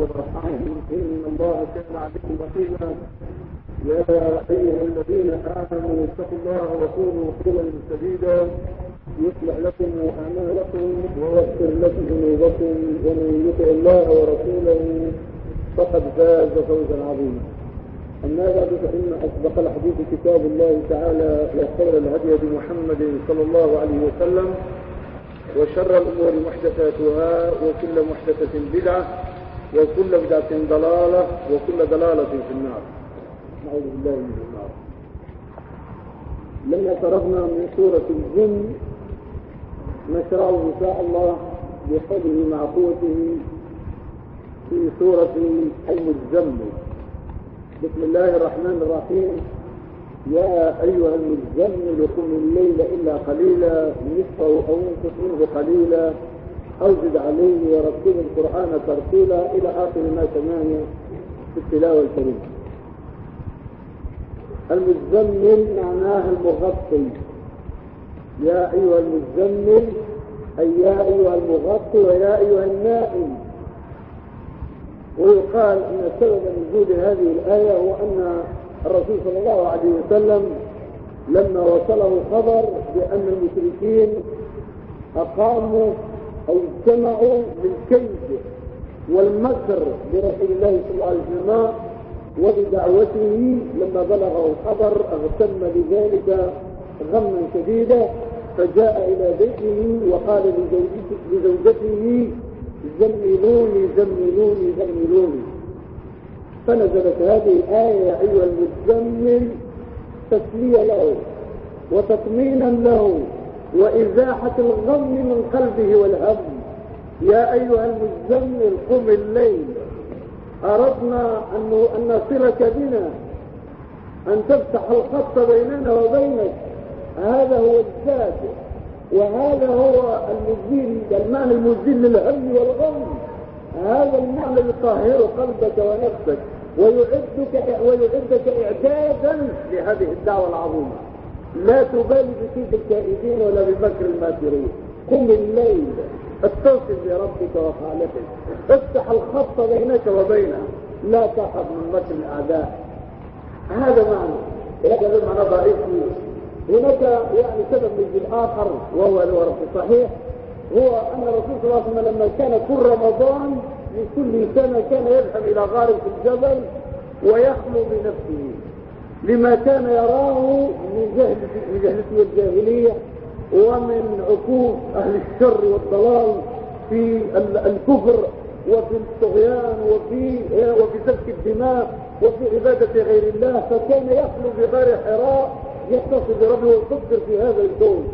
والرحمن إن الله كان عليكم رقيبا يا أيها الذين آمنوا اتقوا الله وقولوا قولا سديدا يصلح لكم أعمالكم ويغفر لكم ذنوبكم ومن يطع الله ورسوله فقد فاز فوزا عظيما أما بعد فإن أصدق الحديث كتاب الله تعالى وخير الهدي بمحمد صلى الله عليه وسلم وشر الأمور محدثاتها وكل محدثة بدعة وكل بدعة ضلالة وكل ضلالة في النار. نعوذ بالله من النار. لما فرغنا من سورة الجن نشرع إن شاء الله بحوله مع قوته في سورة المزمل. بسم الله الرحمن الرحيم. يا أيها المزمل قم الليل إلا قليلا نصفه أو انقص منه قليلا. أو زد عليه ورتل القرآن ترتيلا إلى آخر ما سمعنا في التلاوة الكريمة. المزمل معناها المغطي. يا أيها المزمل أي يا أيها المغطي ويا أيها النائم. ويقال أن سبب نزول هذه الآية هو أن الرسول صلى الله عليه وسلم لما وصله خبر بأن المشركين أقاموا أو اجتمعوا بالكيد والمكر برسول الله صلى الله عليه وسلم وبدعوته لما بلغه الخبر اغتم بذلك غما شديدا فجاء إلى بيته وقال لزوجته زملوني زملوني زملوني. فنزلت هذه الآية يا أيها المزمل تسلية له وتطمينا له وإزاحة الغم من قلبه والهم. يا أيها المزمل قم الليل. أردنا أن نصلك بنا. أن تفتح الخط بيننا وبينك. هذا هو الزاد وهذا هو المزيل المعنى المزيل للهم والغم. هذا المعنى يطهر قلبك ونفسك. ويعدك ويعدك اعدادا لهذه الدعوة العظيمة. لا تبالي بكيد الكائدين ولا بمكر الماكرين قم الليل اتصل بربك وخالقك. افتح الخط بينك وبينه. لا تخف من مكر الأعداء. هذا معنى. هذا معنى ضعيف هناك يعني سبب من اخر وهو الورق. الصحيح هو أن الرسول صلى الله عليه وسلم لما كان كل رمضان من كل سنه كان يذهب إلى غار في الجبل ويخلو بنفسه. لما كان يراه من جهل من جهلته الجاهلية ومن عقوق أهل الشر والضلال في الكفر وفي الطغيان وفي وفي سفك الدماء وفي عبادة غير الله فكان يخلو بغار حراء يتصل بربه ويفكر في هذا الكون.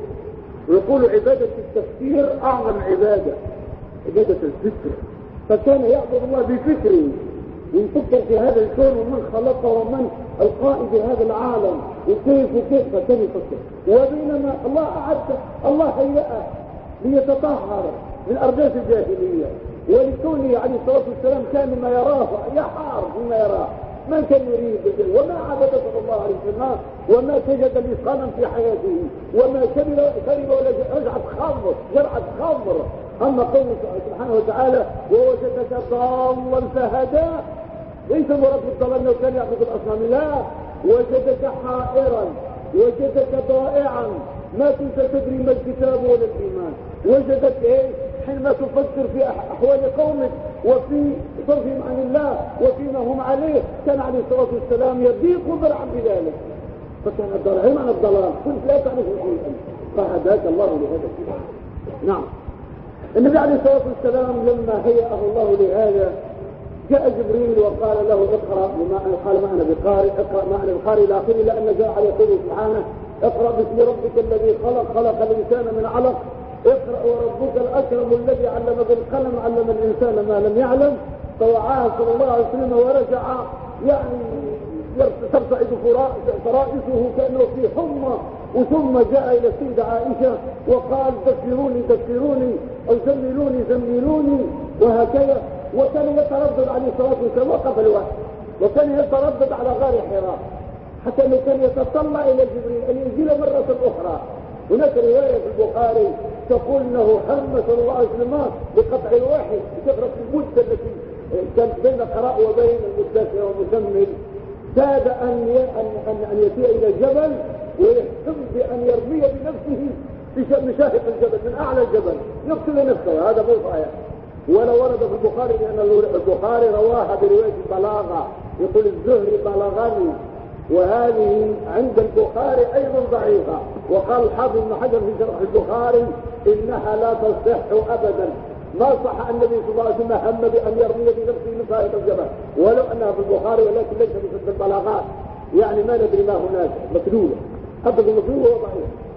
ويقول عبادة التفكير أعظم عبادة عبادة الفكر. فكان يعبد الله بفكره. ويفكر في هذا الكون ومن خلقه ومن القائد هذا العالم وكيف وكيف فكان يفكر. وبينما الله أعد الله هيأه ليتطهر من أرجاس الجاهلية. ولكونه عليه الصلاة والسلام كان ما يراه يحار فيما يراه. ما كان يريد وما عبد صلى الله عليه وسلم وما سجد لصنم في حياته؟ وما شرب ولا رجعت خمر جرعت خمر. أما قوله سبحانه وتعالى ووجدك ضالا فهدى ليس مراد الضلال انه كان يعبد الاصنام لا وجدك حائرا وجدك ضائعا. ما كنت تدري ما الكتاب ولا الإيمان. وجدك إيه حينما تفكر في أحوال قومك وفي صرفهم عن الله وفيما هم عليه كان عليه الصلاة والسلام يضيق ذرعا بذلك. فكان الضلال معنى الضلال كنت لا تعرف شيئا. فهداك الله لهذا نعم. النبي عليه الصلاة والسلام لما هيأه الله لهذا جاء جبريل وقال له اقرأ بما قال ما أنا بقارئ اقرأ ما أنا بقارئ إلى آخره لأن جاء على قوله سبحانه اقرأ باسم ربك الذي خلق خلق الإنسان من علق اقرأ وربك الأكرم الذي علم بالقلم علم الإنسان ما لم يعلم فوعاه صلى الله عليه وسلم ورجع يعني ترتعد فرائسه كأنه في حمى وثم جاء إلى السيده عائشة وقال دفروني دفروني أو زملوني زملوني وهكذا. وكان يتردد عليه الصلاة والسلام وقف الوحي وكان يتردد على غار حراء. حتى انه كان يتطلع إلى جبريل أن ينزل مرة أخرى. هناك رواية في البخاري تقول إنه هم صلى الله عليه وسلم بقطع الوحي. بكثره المدة التي كان بين قراء وبين المدثر ومسمل كاد أن أن أن يسيء إلى الجبل ويحكم بأن يرمي بنفسه بشاهق الجبل من أعلى الجبل. يقتل نفسه هذا مو صحيح. ولا ورد في البخاري لأن البخاري رواها برواية البلاغة يقول الزهري بلغني وهذه عند البخاري أيضا ضعيفة. وقال الحافظ بن حجر في شرح البخاري إنها لا تصح أبدا. ما صح النبي صلى الله عليه وسلم هم بأن يرمي بنفسه من فائق الجبل. ولو أنها في البخاري ولكن ليس في البلاغات. يعني ما ندري ما هناك. مكذوبة. حتى المكذوب هو ضعيف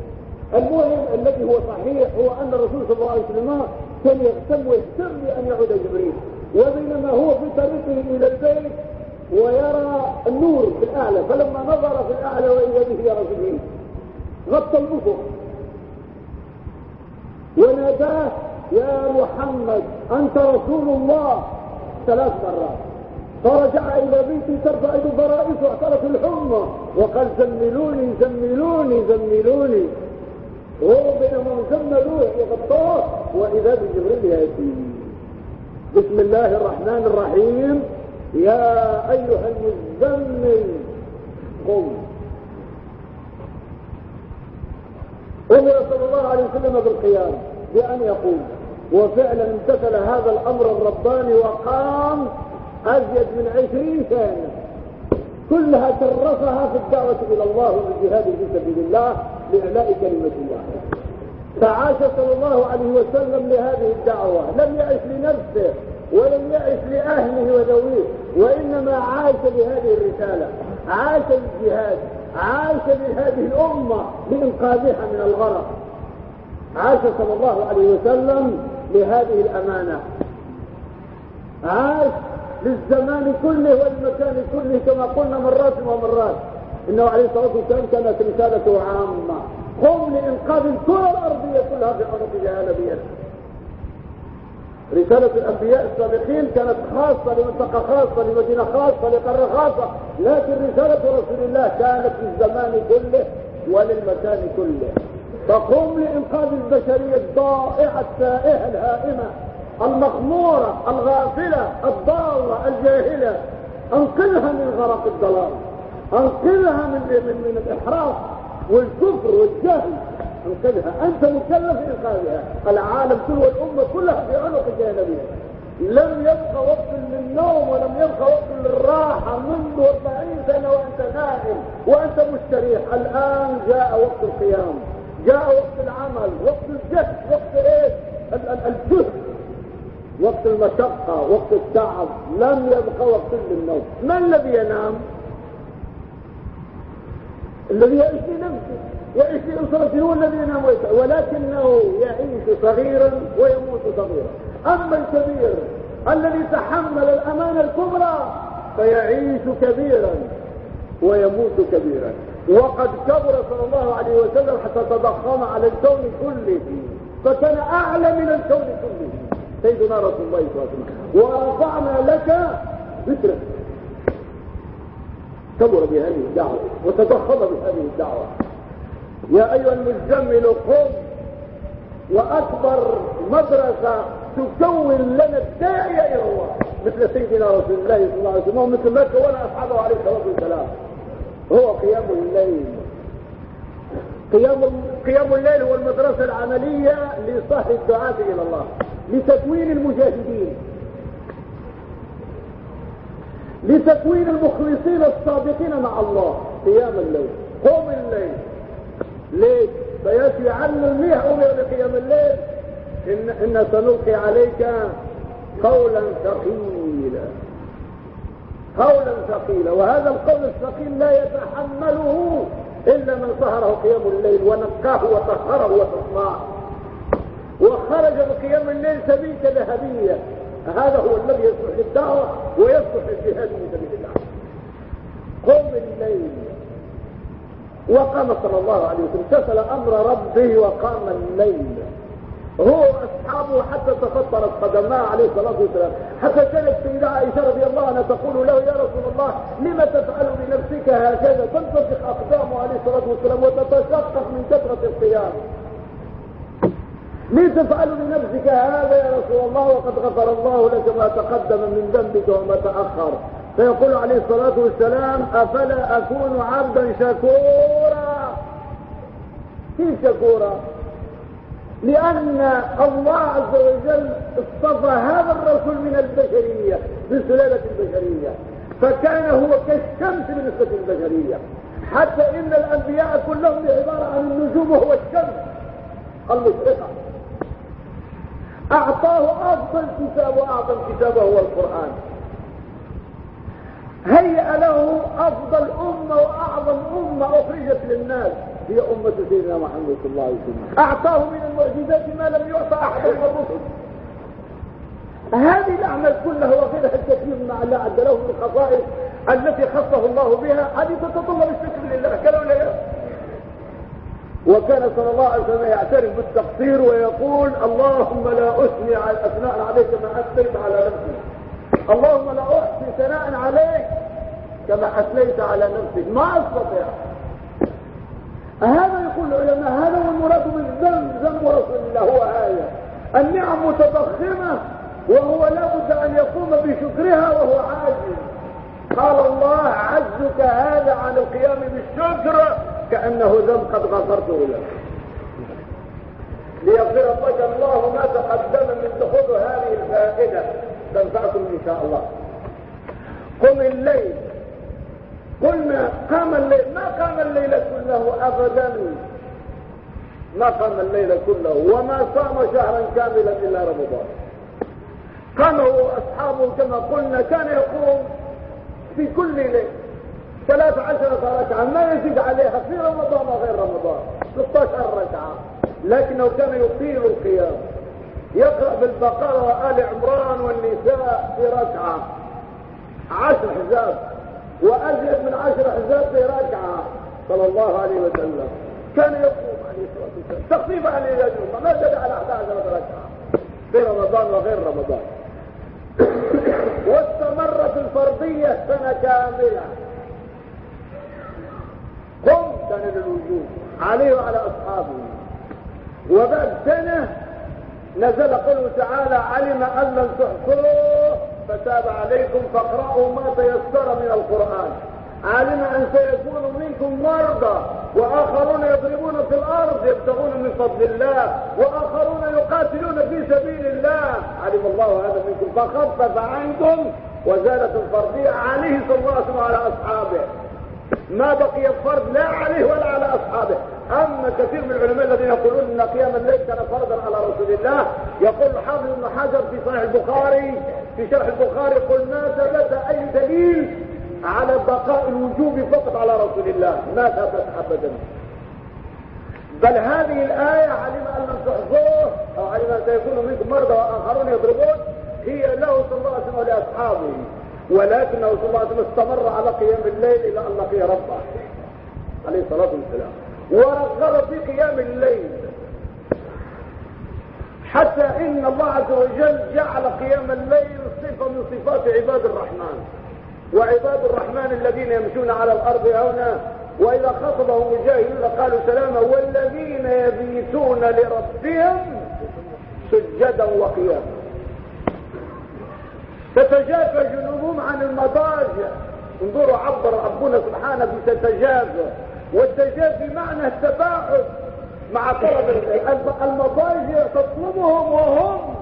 المهم الذي هو صحيح هو أن الرسول صلى الله عليه وسلم كان يغتم ويهتم بأن يعود جبريل. وبينما هو في طريقه إلى البيت ويرى النور في الأعلى فلما نظر في الأعلى وإذا به يرى جبريل غطى الأفق. وناداه يا محمد أنت رسول الله. ثلاث مرات. فرجع إلى بيتي ترتعد فرائس واعترف الحمى وقال زملوني زملوني زملوني هو بينما زملوه وغطاه وإذا بجبريل يأتي بسم الله الرحمن الرحيم. يا أيها المزمل قم. أمر صلى الله عليه وسلم بالقيام بأن يقول وفعلا امتثل هذا الأمر الرباني وقام أزيد من عشرين سنة كلها كرسها في الدعوة إلى الله والجهاد في سبيل الله لإعلاء كلمة الله. فعاش صلى الله عليه وسلم لهذه الدعوة. لم يعش لنفسه ولم يعش لأهله وذويه وإنما عاش لهذه الرسالة. عاش للجهاد عاش لهذه الأمة لإنقاذها من الغرق. عاش صلى الله عليه وسلم لهذه الأمانة. عاش للزمان كله والمكان كله كما قلنا مرات ومرات. إنه عليه الصلاة والسلام كانت رسالته عامة. قم لإنقاذ الكرة الأرضية كلها في جهال بيده رسالة الأنبياء السابقين كانت خاصة لمنطقة خاصة لمدينة خاصة لقارة خاصة. لكن رسالة رسول الله كانت للزمان كله وللمكان كله. فقم لإنقاذ البشرية الضائعة التائهة الهائمة. المخمورة الغافلة الضالة الجاهلة. أنقذها من غرق الضلال. أنقذها من من, من الإحراف والكفر والجهل. أنقذها. أنت مكلف بانقاذها العالم كله والأمة كلها في عنق جانبيه لم يبقى وقت للنوم ولم يبقى وقت للراحة منذ 40 سنة وأنت نائم وأنت مستريح. الآن جاء وقت القيام. جاء وقت العمل وقت الجهد وقت إيش؟ الجهد وقت المشقة وقت التعب لم يبقى وقت للنوم. ما الذي ينام؟ الذي يعيش لنفسه يعيش لأسرته هو الذي ينام ولكنه يعيش صغيرا ويموت صغيرا. أما الكبير الذي تحمل الأمانة الكبرى فيعيش كبيرا ويموت كبيرا. وقد كبر صلى الله عليه وسلم حتى تضخم على الكون كله فكان أعلى من الكون كله. سيدنا رسول الله صلى الله عليه وسلم. ورفعنا لك ذكرك. كبر بهذه الدعوة وتضخم بهذه الدعوة. يا أيها المزمل قم وأكبر مدرسة تكون لنا الداعية إلى الله. مثل سيدنا رسول الله صلى الله عليه وسلم ومثل ما كون أصحابه عليه الصلاة والسلام. هو قيام الليل. قيام قيام الليل هو المدرسة العملية لصح الدعاة إلى الله. لتكوين المجاهدين. لتكوين المخلصين الصادقين مع الله. قيام الليل. قوم الليل. ليش؟ فيأتي عنا المياه أمر بقيام الليل. ان, إن سنلقي عليك قولا ثقيلا. قولا ثقيلا. وهذا القول الثقيل لا يتحمله إلا من سهره قيام الليل ونقاه وطهره وتصنعه وخرج بقيام الليل سبيك ذهبية. هذا هو الذي يصلح للدعوة ويصلح للجهاد في سبيل الله. قم الليل. وقام صلى الله عليه وسلم. امتثل أمر ربه وقام الليل. هو وأصحابه حتى تفطرت قدماه عليه الصلاة والسلام. حتى كانت سيدة عائشة رضي الله عنها تقول له يا رسول الله لما تفعل بنفسك هكذا تنتفخ أقدامه عليه الصلاة والسلام وتتشقق من كثرة القيام ليه تفعل بنفسك هذا يا رسول الله؟ وقد غفر الله لك ما تقدم من ذنبك وما تأخر. فيقول عليه الصلاة والسلام أفلا أكون عبدا شكورا؟ كيف شكورا؟ لأن الله عز وجل اصطفى هذا الرسول من البشرية من البشرية. فكان هو كالشمس بالنسبة للبشرية حتى إن الأنبياء كلهم عبارة عن النجوم وهو الشمس المشرقة أعطاه أفضل كتاب وأعظم كتاب هو القرآن. هيأ له أفضل أمة وأعظم أمة أخرجت للناس. هي أمة سيدنا محمد صلى الله عليه وسلم. أعطاه من المعجزات ما لم يعطى أحد من الرسل. هذه الأعمال كلها وغيرها الكثير مع الله عد له من الخصائص التي خصه الله بها. هذه تتطلب الشكر لله كلا ولا وكان صلى الله عليه وسلم يعترف بالتقصير ويقول اللهم لا أثني على أثناء عليك ما أثنيت على نفسي اللهم لا أحصي ثناء عليك كما أثنيت على نفسك. ما أستطيع. هذا يقول العلماء هذا هو المراد من ذنب رسول الله هو آية النعم متضخمة وهو لابد أن يقوم بشكرها وهو عاجز. قال الله عجزك هذا عن القيام بالشكر كأنه ذنب قد غفرته لك. ليغفر لك الله ما تقدم من دخول هذه الفائدة. تنفعكم إن شاء الله. قم الليل. قلنا قام الليل. ما قام الليل كله أبدا. ما قام الليل كله وما صام شهرا كاملا إلا رمضان. قامه أصحابه كما قلنا كان يقوم في كل ليل ثلاث عشرة ركعة. ما يزيد عليها في رمضان وغير رمضان. 16 ركعة. لكنه كان يطيل القيام يقرأ بالبقرة وآل عمران والنساء في ركعة. عشر حزاب وأزيد من عشر حزاب في ركعة. صلى الله عليه وسلم. كان يقوم عليه الصلاة والسلام. تخفيف عن اليوم ما زاد على 11 ركعة. في رمضان وغير رمضان. واستمرت الفرضية سنة كاملة. كان للوجود. عليه وعلى أصحابه. وبعد سنة نزل قوله تعالى علم أن لن تحصوه فتاب عليكم فاقرأوا ما تيسر من القرآن. علم أن سيكون منكم مرضى وآخرون يضربون في الأرض يبتغون من فضل الله وآخرون يقاتلون في سبيل الله. علم الله هذا منكم فخفف عنكم وزالت الفرضية عليه صلى الله عليه وسلم وعلى أصحابه. ما بقي الفرض لا عليه ولا على أصحابه. أما كثير من العلماء الذين يقولون أن قيام الليل كان فرضا على رسول الله يقول الحافظ ابن حجر في صحيح البخاري في شرح البخاري قل ما ثبت أي دليل على بقاء الوجوب فقط على رسول الله؟ ما ثبت أبدا. بل هذه الآية علم أن لم تحظوه أو علم أن سيكون منكم مرضى وآخرون يضربون هي له صلى الله عليه وسلم ولأصحابه. ولكنه صلى الله عليه وسلم استمر على قيام الليل إلى أن لقي ربه عليه الصلاة والسلام. ورغب في قيام الليل. حتى إن الله عز وجل جعل قيام الليل صفة من صفات عباد الرحمن. وعباد الرحمن الذين يمشون على الأرض هنا وإذا خطبهم الجاهلون قالوا سلاما والذين يبيتون لربهم سجدا وقياما. تتجافى جنوبهم عن المضاجع. انظروا عبر ربنا سبحانه بتتجافى. والتجافي معنى التباعد مع طلب المضاجع تطلبهم وهم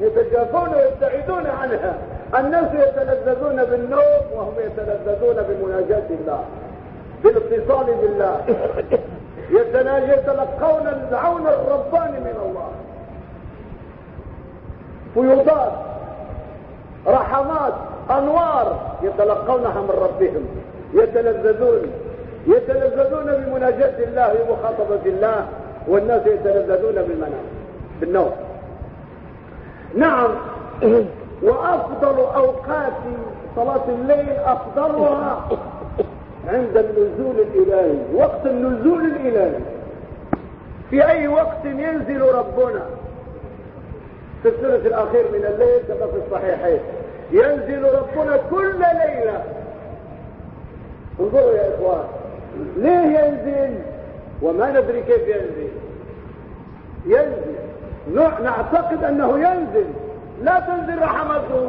يتجافون ويبتعدون عنها. الناس يتلذذون بالنوم وهم يتلذذون بمناجاة الله بالاتصال بالله. يتلقون العون الرباني من الله. فيوضات رحمات أنوار يتلقونها من ربهم يتلذذون يتلذذون بمناجاة الله ومخاطبة الله والناس يتلذذون بالمنام بالنوم. نعم وأفضل أوقات صلاة الليل أفضلها عند النزول الإلهي وقت النزول الإلهي. في أي وقت ينزل ربنا؟ في الثلث الأخير من الليل كما في الصحيحين. ينزل ربنا كل ليلة. انظروا يا إخوان ليه ينزل؟ وما ندري كيف ينزل. ينزل. نعتقد أنه ينزل. لا تنزل رحمته.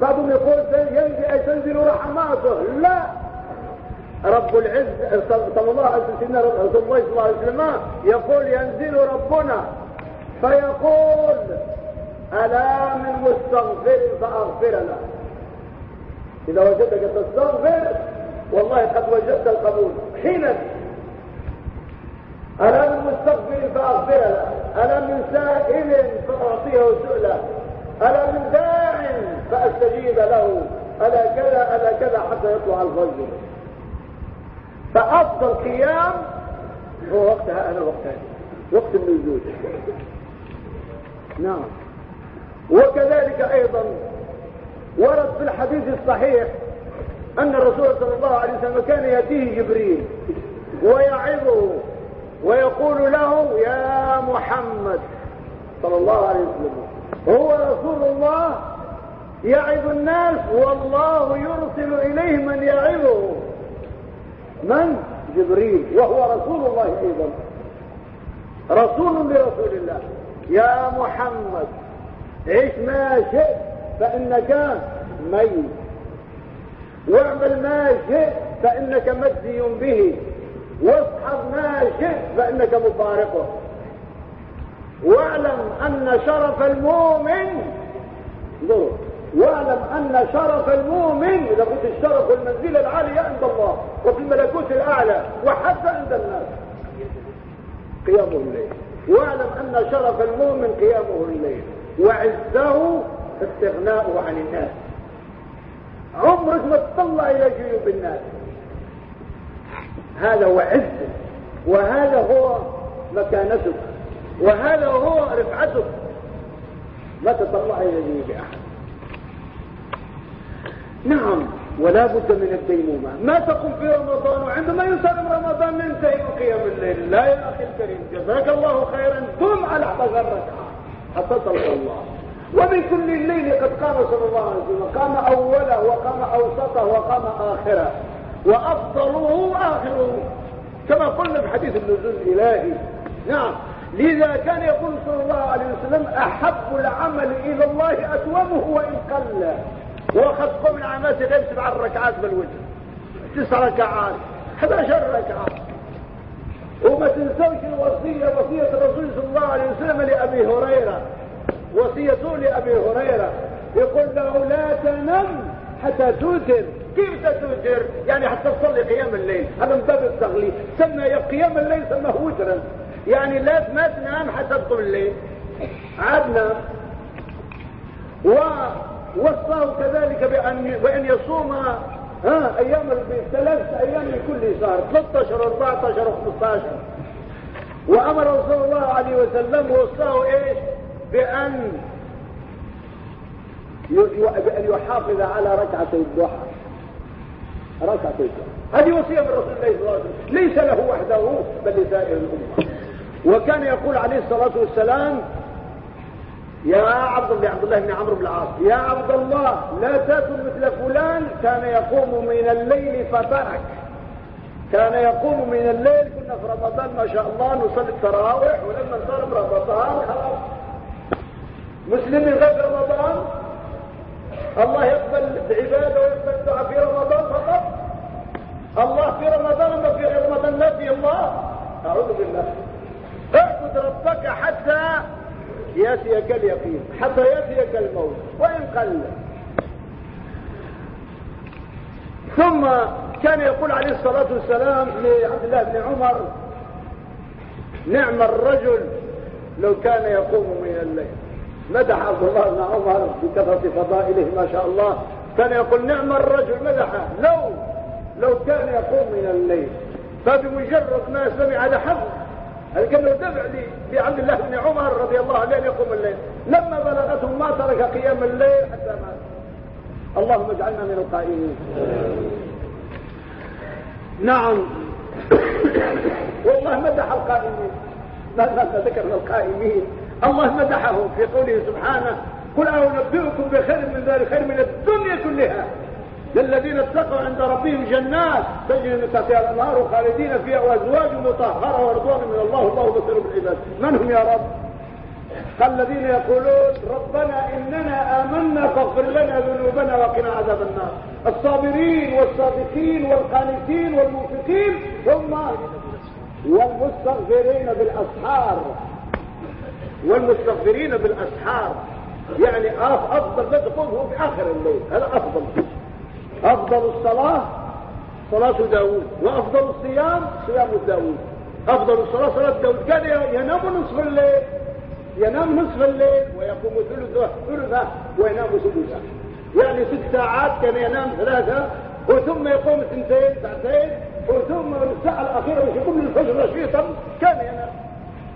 بعضهم يقول ينزل أي تنزل رحماته. لا. رب العز صلى الله عليه وسلم رسول الله صلى الله عليه وسلم يقول ينزل ربنا. فيقول ألا من مستغفر فأغفر له. إذا وجدك تستغفر والله قد وجدت القبول. حين ألا من مستغفر فأغفر له. ألا من سائل فأعطيه سؤله. ألا من داع فأستجيب له. ألا كذا ألا كذا حتى يطلع الفجر. فأفضل قيام هو وقتها أنا وقتها. وقت النزول. نعم. وكذلك أيضا ورد في الحديث الصحيح أن الرسول صلى الله عليه وسلم كان يأتيه جبريل ويعظه ويقول له يا محمد صلى الله عليه وسلم هو رسول الله يعظ الناس والله يرسل إليه من يعظه. من؟ جبريل وهو رسول الله أيضا. رسول لرسول الله. يا محمد. عش ما شئت فإنك ميت. واعمل ما شئت فإنك مجزي به. واصحب ما شئت فإنك مفارقه. واعلم أن شرف المؤمن انظروا واعلم أن شرف المؤمن إذا قلت الشرف والمنزلة العالية عند الله وفي الملكوت الأعلى وحتى عند الناس قيامه الليل. واعلم أن شرف المؤمن قيامه الليل. وعزه استغناؤه عن الناس. عمرك ما تطلع إلى جيوب الناس. هذا هو عزك وهذا هو مكانتك وهذا هو رفعتك. ما تطلع إلى جيوب أحد. نعم ولا بد من الديمومه ما تقوم في رمضان وعندما يسلم رمضان ننتهي قيام الليل. لا يا أخي الكريم جزاك الله خيرا. قم على 11 ركعه حتى تلقى الله ومن كل الليل قد قام صلى الله عليه وسلم. قام أوله وقام أوسطه وقام آخره. وأفضله اخره كما قلنا في حديث النزول الإلهي. نعم. لذا كان يقول صلى الله عليه وسلم أحب العمل إلى الله اتومه وإن قل. وقد قم العمات غير سبع ركعات بالوجه تسع ركعات 11 ركعة. وما تنسوش الوصية وصية عليه وسلم لأبي هريرة وصيته لأبي هريرة. يقول له لا تنم حتى توتر. كيف توتر؟ يعني حتى تصلي قيام الليل. هذا من باب التغليب. سمى قيام الليل سماه وترا يعني لا ما تنام حتى تدخل الليل. عدنا ووصاه كذلك بأن, بأن يصوم ها أيام البيت ثلاث أيام من كل شهر 13 14 و15 وأمر صلى الله عليه وسلم وصاه إيش؟ بأن بأن يحافظ على ركعتي الضحى. ركعتي الضحى. هذه وصية من رسول الله صلى الله عليه وسلم. ليس له وحده بل لسائر الأمة. وكان يقول عليه الصلاة والسلام يا عبد الله عبد الله بن عمرو بن العاص يا عبد الله لا تكن مثل فلان كان يقوم من الليل فترك كان يقوم من الليل كنا في رمضان ما شاء الله نصلي التراويح ولما صار رمضان خلاص. مسلم غير رمضان؟ الله يقبل العباده ويقبل الدعاء في رمضان فقط؟ الله في رمضان ما في رمضان؟ لا في الله. أعوذ بالله. اعبد ربك حتى يأتيك اليقين حتى يأتيك الموت وإن قل. ثم كان يقول عليه الصلاة والسلام لعبد الله بن عمر نعم الرجل لو كان يقوم من الليل. مدح عبد الله بن عمر بكثرة فضائله ما شاء الله. كان يقول نعم الرجل. مدحه لو لو كان يقوم من الليل. فبمجرد ما سمع هذا حفظ هذا كان دفع لعبد الله بن عمر رضي الله عنه أن يقوم الليل؟ لما بلغته ما ترك قيام الليل حتى مات. اللهم اجعلنا من القائمين. نعم. والله مدح القائمين. ما ذكرنا القائمين. الله مدحهم في قوله سبحانه قل أنبئكم بخير من ذلك خير من الدنيا كلها. للذين اتقوا عند ربهم جنات تجري من تحتها الأنهار خالدين فيها وأزواج مطهرة ورضوان من الله. والله بصير بالعباد. من هم يا رب؟ الذين يقولون ربنا إننا آمنا فاغفر لنا ذنوبنا وقنا عذاب النار. الصابرين والصادقين والقانتين والمنفقين ثم والمستغفرين بالأسحار. والمستغفرين بالأسحار. يعني أفضل تقوم في آخر الليل. هذا أفضل. أفضل الصلاة صلاة داود وأفضل الصيام صيام داود أفضل الصلاة صلاة داود كان ينام نصف الليل. ينام نصف الليل ويقوم ثلثه ثلثه وينام ثلثه يعني ست ساعات كان ينام ثلاثة وثم يقوم اثنتين ساعتين وثم الساعة الأخيرة يقوم للفجر نشيطا كان ينام.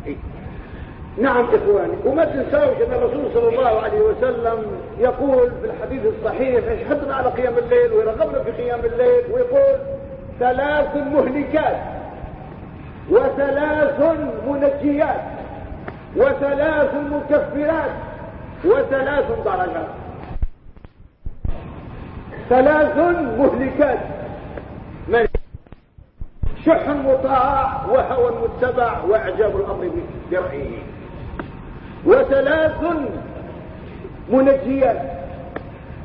إيه؟ نعم إخواني وما تنساوش أن الرسول صلى الله عليه وسلم يقول في الحديث الصحيح يشهدنا على قيام الليل ويرغبنا في قيام الليل ويقول ثلاث مهلكات وثلاث منجيات. وثلاث مكفرات وثلاث درجات. ثلاث مهلكات. من؟ شح مطاع وهوى متبع وإعجاب الأمر برأيه وثلاث منجيات.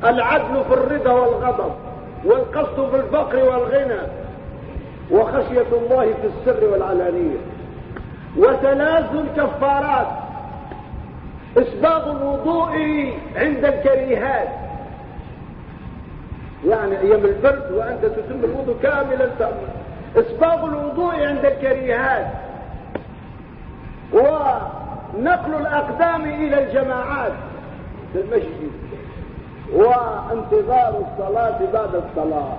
العدل في الرضا والغضب والقصد في الفقر والغنى. وخشية الله في السر والعلانية. وثلاث كفارات. إسباغ الوضوء عند الكريهات. يعني أيام البرد وأنت تتم الوضوء كاملا. إسباغ الوضوء عند الكريهات. ونقل الأقدام إلى الجماعات في المسجد. وانتظار الصلاة بعد الصلاة.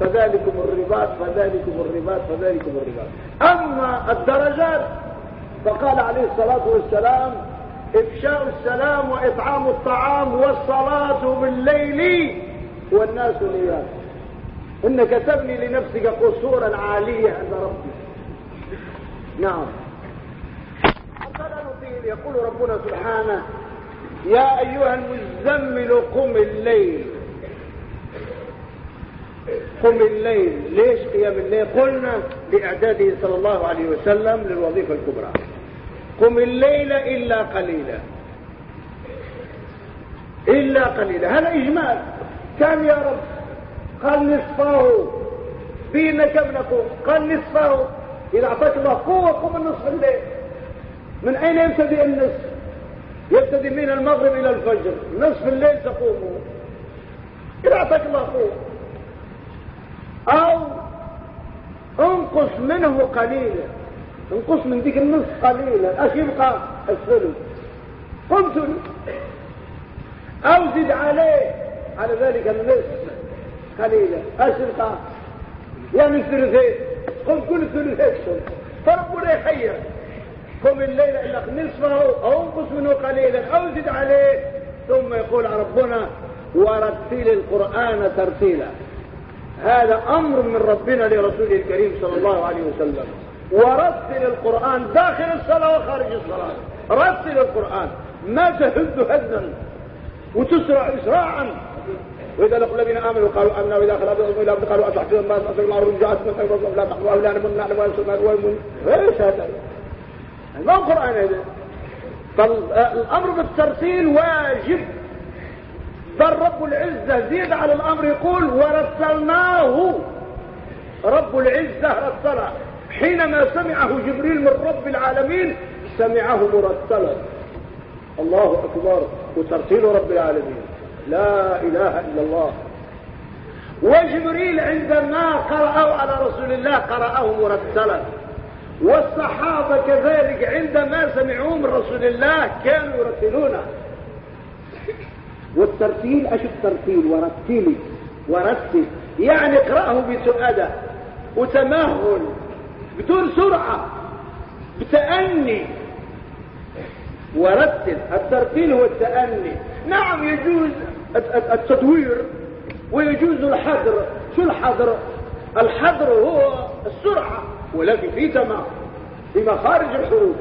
فذلكم الرباط فذلكم الرباط فذلكم الرباط. أما الدرجات فقال عليه الصلاة والسلام إفشاء السلام وإطعام الطعام والصلاة بالليل والناس نيام إنك تبني لنفسك قصورا عالية عند ربك. نعم. يقول ربنا سبحانه يا أيها المزمل قم الليل. قم الليل. ليش قيام الليل؟ قلنا لاعداده صلى الله عليه وسلم للوظيفة الكبرى. قم الليل إلا قليلا. إلا قليلا. هذا إجمال. كم يا رب قال نصفه. فينا كم نقوم قال نصفه. إذا اعطاك الله قوة قم النصف الليل. من أين يبتدئ النصف؟ يبتدئ من المغرب إلى الفجر. نصف الليل تقوم إذا اعطاك الله قوة. أو انقص منه قليلا. انقص من ذيك النصف قليلا. أش يبقى الثلث قم ثلث أو زد عليه. على ذلك النصف قليلا. أش يبقى؟ يعني الثلثين قم كل ثلثين فربنا يخير قم الليل إلا نصفه أو انقص منه قليلا. أو زد عليه. ثم يقول ربنا ورتل القرآن ترتيلا. هذا أمر من ربنا لرسوله الكريم صلى الله عليه وسلم. ورتل القرآن داخل الصلاة وخارج الصلاة. رتل القرآن. ما تهد هدا وتسرع اسراعا. وإذا لقوا الذين آمنوا قالوا آمنا وإذا خلقوا إلى قالوا اتحسن ما اصدق الله رجعت من خير لا تقوا أولاد من نعلم ويسلم إيش هذا ما القرآن هذا؟ فالأمر بالترتيل واجب. بل رب العزة زيد على الأمر يقول ورسلناه. رب العزة رسله. حينما سمعه جبريل من رب العالمين سمعه مرتلا الله أكبر. وترتيل رب العالمين. لا إله إلا الله. وجبريل عندما قرأه على رسول الله قرأه مرتلا والصحابة كذلك عندما سمعوه من رسول الله كانوا يرتلونه والترتيل أيش الترتيل؟ ورتلي ورتل. يعني اقرأه بسؤدة وتمهل. بدون سرعة. بتأني. ورتل. الترتيل هو التأني. نعم يجوز التدوير. ويجوز الحذر. شو الحذر؟ الحذر هو السرعة. ولكن في تمام في مخارج الحروف.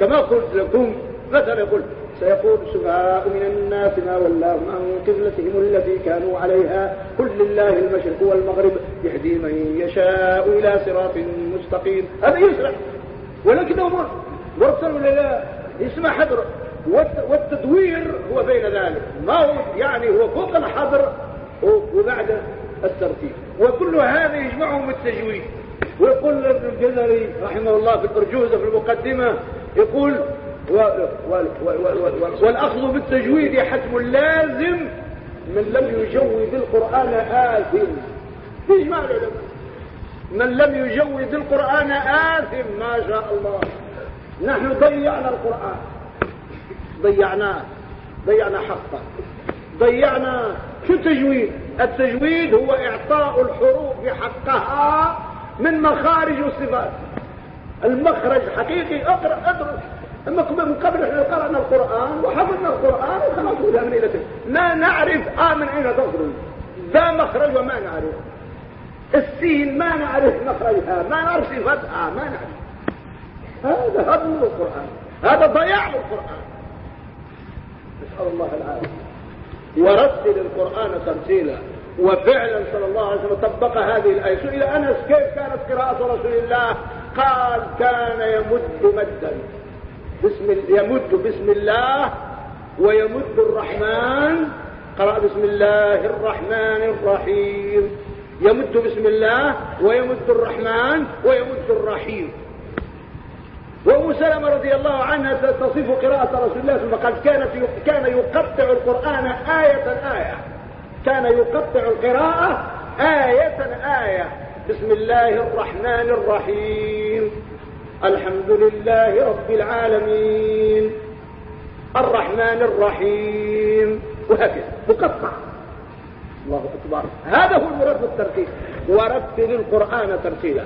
كما قلت لكم مثلا يقول سيقول السفهاء من الناس ما ولاهم عن قبلتهم التي كانوا عليها. كل لله المشرق والمغرب يهدي من يشاء إلى صراط مستقيم. هذا يسرع ولكنه مرسل ولا لا. اسمه حضر والتدوير هو بين ذلك. ما هو يعني هو فوق الحضر وبعد الترتيب. وكل هذا يجمعهم التجويد. ويقول ابن الجزري رحمه الله في الأرجوزة في المقدمة يقول والأخذ بالتجويد حتم لازم من لم يجود القرآن آثم. في إجماع العلماء من لم يجود القرآن آثم ما شاء الله. نحن ضيعنا القرآن. ضيعناه. ضيعنا حقه. ضيعنا شو التجويد؟ التجويد هو إعطاء الحروف بحقها من مخارج الصفات. المخرج حقيقي اقرأ ادرس. اما من قبل إحنا قرأنا القرآن وحفظنا القرآن وخلاص ولا من اين لا نعرف آه من أين تخرج. ذا مخرج وما نعرف. السين ما نعرف مخرجها ما نعرف صفتها ما نعرف. هذا هضم القرآن هذا ضياع القرآن. نسأل الله العافية. ورتل القرآن ترتيلا وفعلا صلى الله عليه وسلم طبق هذه الآية. سئل أنس كيف كانت قراءة رسول الله؟ قال كان يمد مدا. بسم يمد بسم الله ويمد الرحمن. قرأ بسم الله الرحمن الرحيم. يمد بسم الله ويمد الرحمن ويمد الرحيم. وأم سلمة رضي الله عنها تصف قراءة رسول الله ثم كانت كان يقطع القرآن آية آية. كان يقطع القراءة آية آية. بسم الله الرحمن الرحيم. الحمد لله رب العالمين. الرحمن الرحيم. وهكذا. مقطع. الله أكبر. هذا هو المراد بالترتيب. ورتل القرآن ترتيلا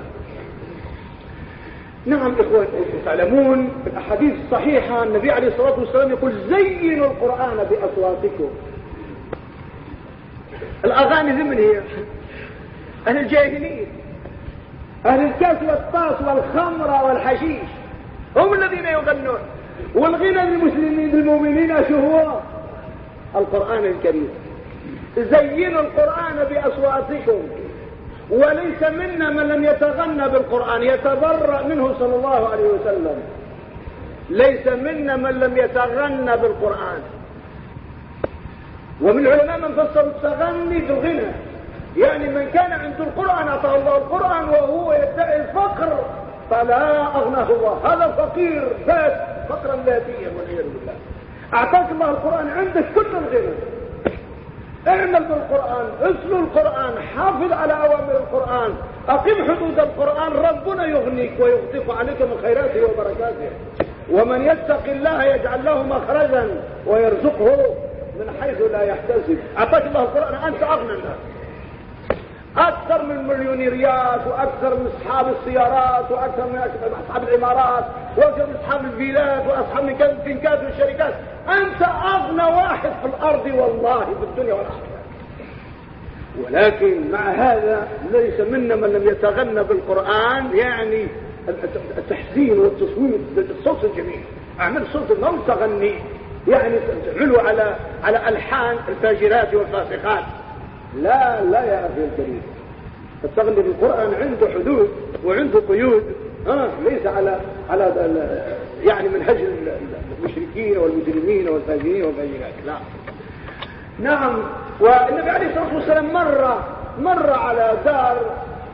نعم إخوان تعلمون في الأحاديث الصحيحة النبي عليه الصلاة والسلام يقول زينوا القرآن بأصواتكم. الأغاني ذي من هي أهل أهل الكاس والطاس والخمر والحشيش هم الذين يغنون. والغنى للمسلمين للمؤمنين شو هو القرآن الكريم. زينوا القرآن بأصواتكم. وليس منا من لم يتغنى بالقرآن يتبرأ منه صلى الله عليه وسلم. ليس منا من لم يتغنى بالقرآن. ومن العلماء من فسر التغني بالغنى. يعني من كان عنده القرآن أعطاه الله القرآن وهو يدعي الفقر فلا أغناه الله. هذا فقير ذات فقرا ذاتيا والعياذ بالله. أعطاك الله القرآن عندك كل الغنى. اعمل بالقرآن اسلو القرآن حافظ على أوامر القرآن أقم حدود القرآن ربنا يغنيك ويغطق عليك من خيراته وبركاته. ومن يتق الله يجعل له مخرجا ويرزقه من حيث لا يحتسب. أعطاك الله القرآن أنت أغنى الناس. أكثر من مليونيريات وأكثر من أصحاب السيارات وأكثر من أصحاب العمارات وأكثر من أصحاب الفيلات وأصحاب من التنكات والشركات أنت أغنى واحد في الأرض والله في الدنيا والآخرة. ولكن مع هذا ليس منا من لم يتغنى بالقرآن يعني التحسين والتصويت بالصوت الجميل. أعمل صوت ما تغني يعني علو على على ألحان الفاجرات والفاسقات. لا لا يا أخي الكريم. التغني بالقرآن عنده حدود وعنده قيود آه ليس على على يعني منهج المشركين والمجرمين والفاجرين والفاجرات لا. نعم والنبي عليه الصلاة والسلام مر مر على دار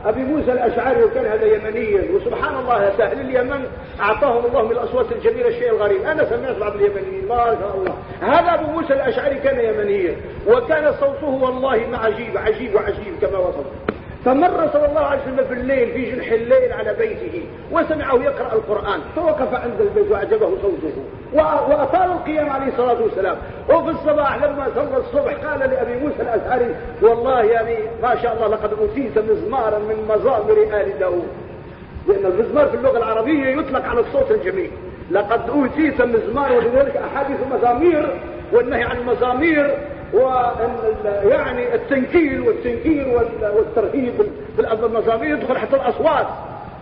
أبي موسى الأشعري وكان هذا يمنيا. وسبحان الله سهل اليمن أعطاهم الله من الأصوات الجميلة الشيء الغريب. أنا سمعت بعض اليمنيين ما شاء الله. هذا أبو موسى الأشعري كان يمنيا وكان صوته والله ما عجيب عجيب وعجيب كما وصف. فمر صلى الله عليه وسلم في الليل في جنح الليل على بيته وسمعه يقرأ القرآن فوقف عند البيت وأعجبه صوته وأطال القيام عليه الصلاة والسلام. وفي الصباح لما صلى الصبح قال لأبي موسى الأشعري والله يعني ما شاء الله لقد أوتيت مزمارا من مزامر آل داود. لأن المزمار في اللغة العربية يطلق على الصوت الجميل. لقد أوتيت مزمار ولذلك أحاديث المزامير والنهي عن المزامير ويعني التنكيل والتنكير والترهيب بالمزامير يدخل حتى الأصوات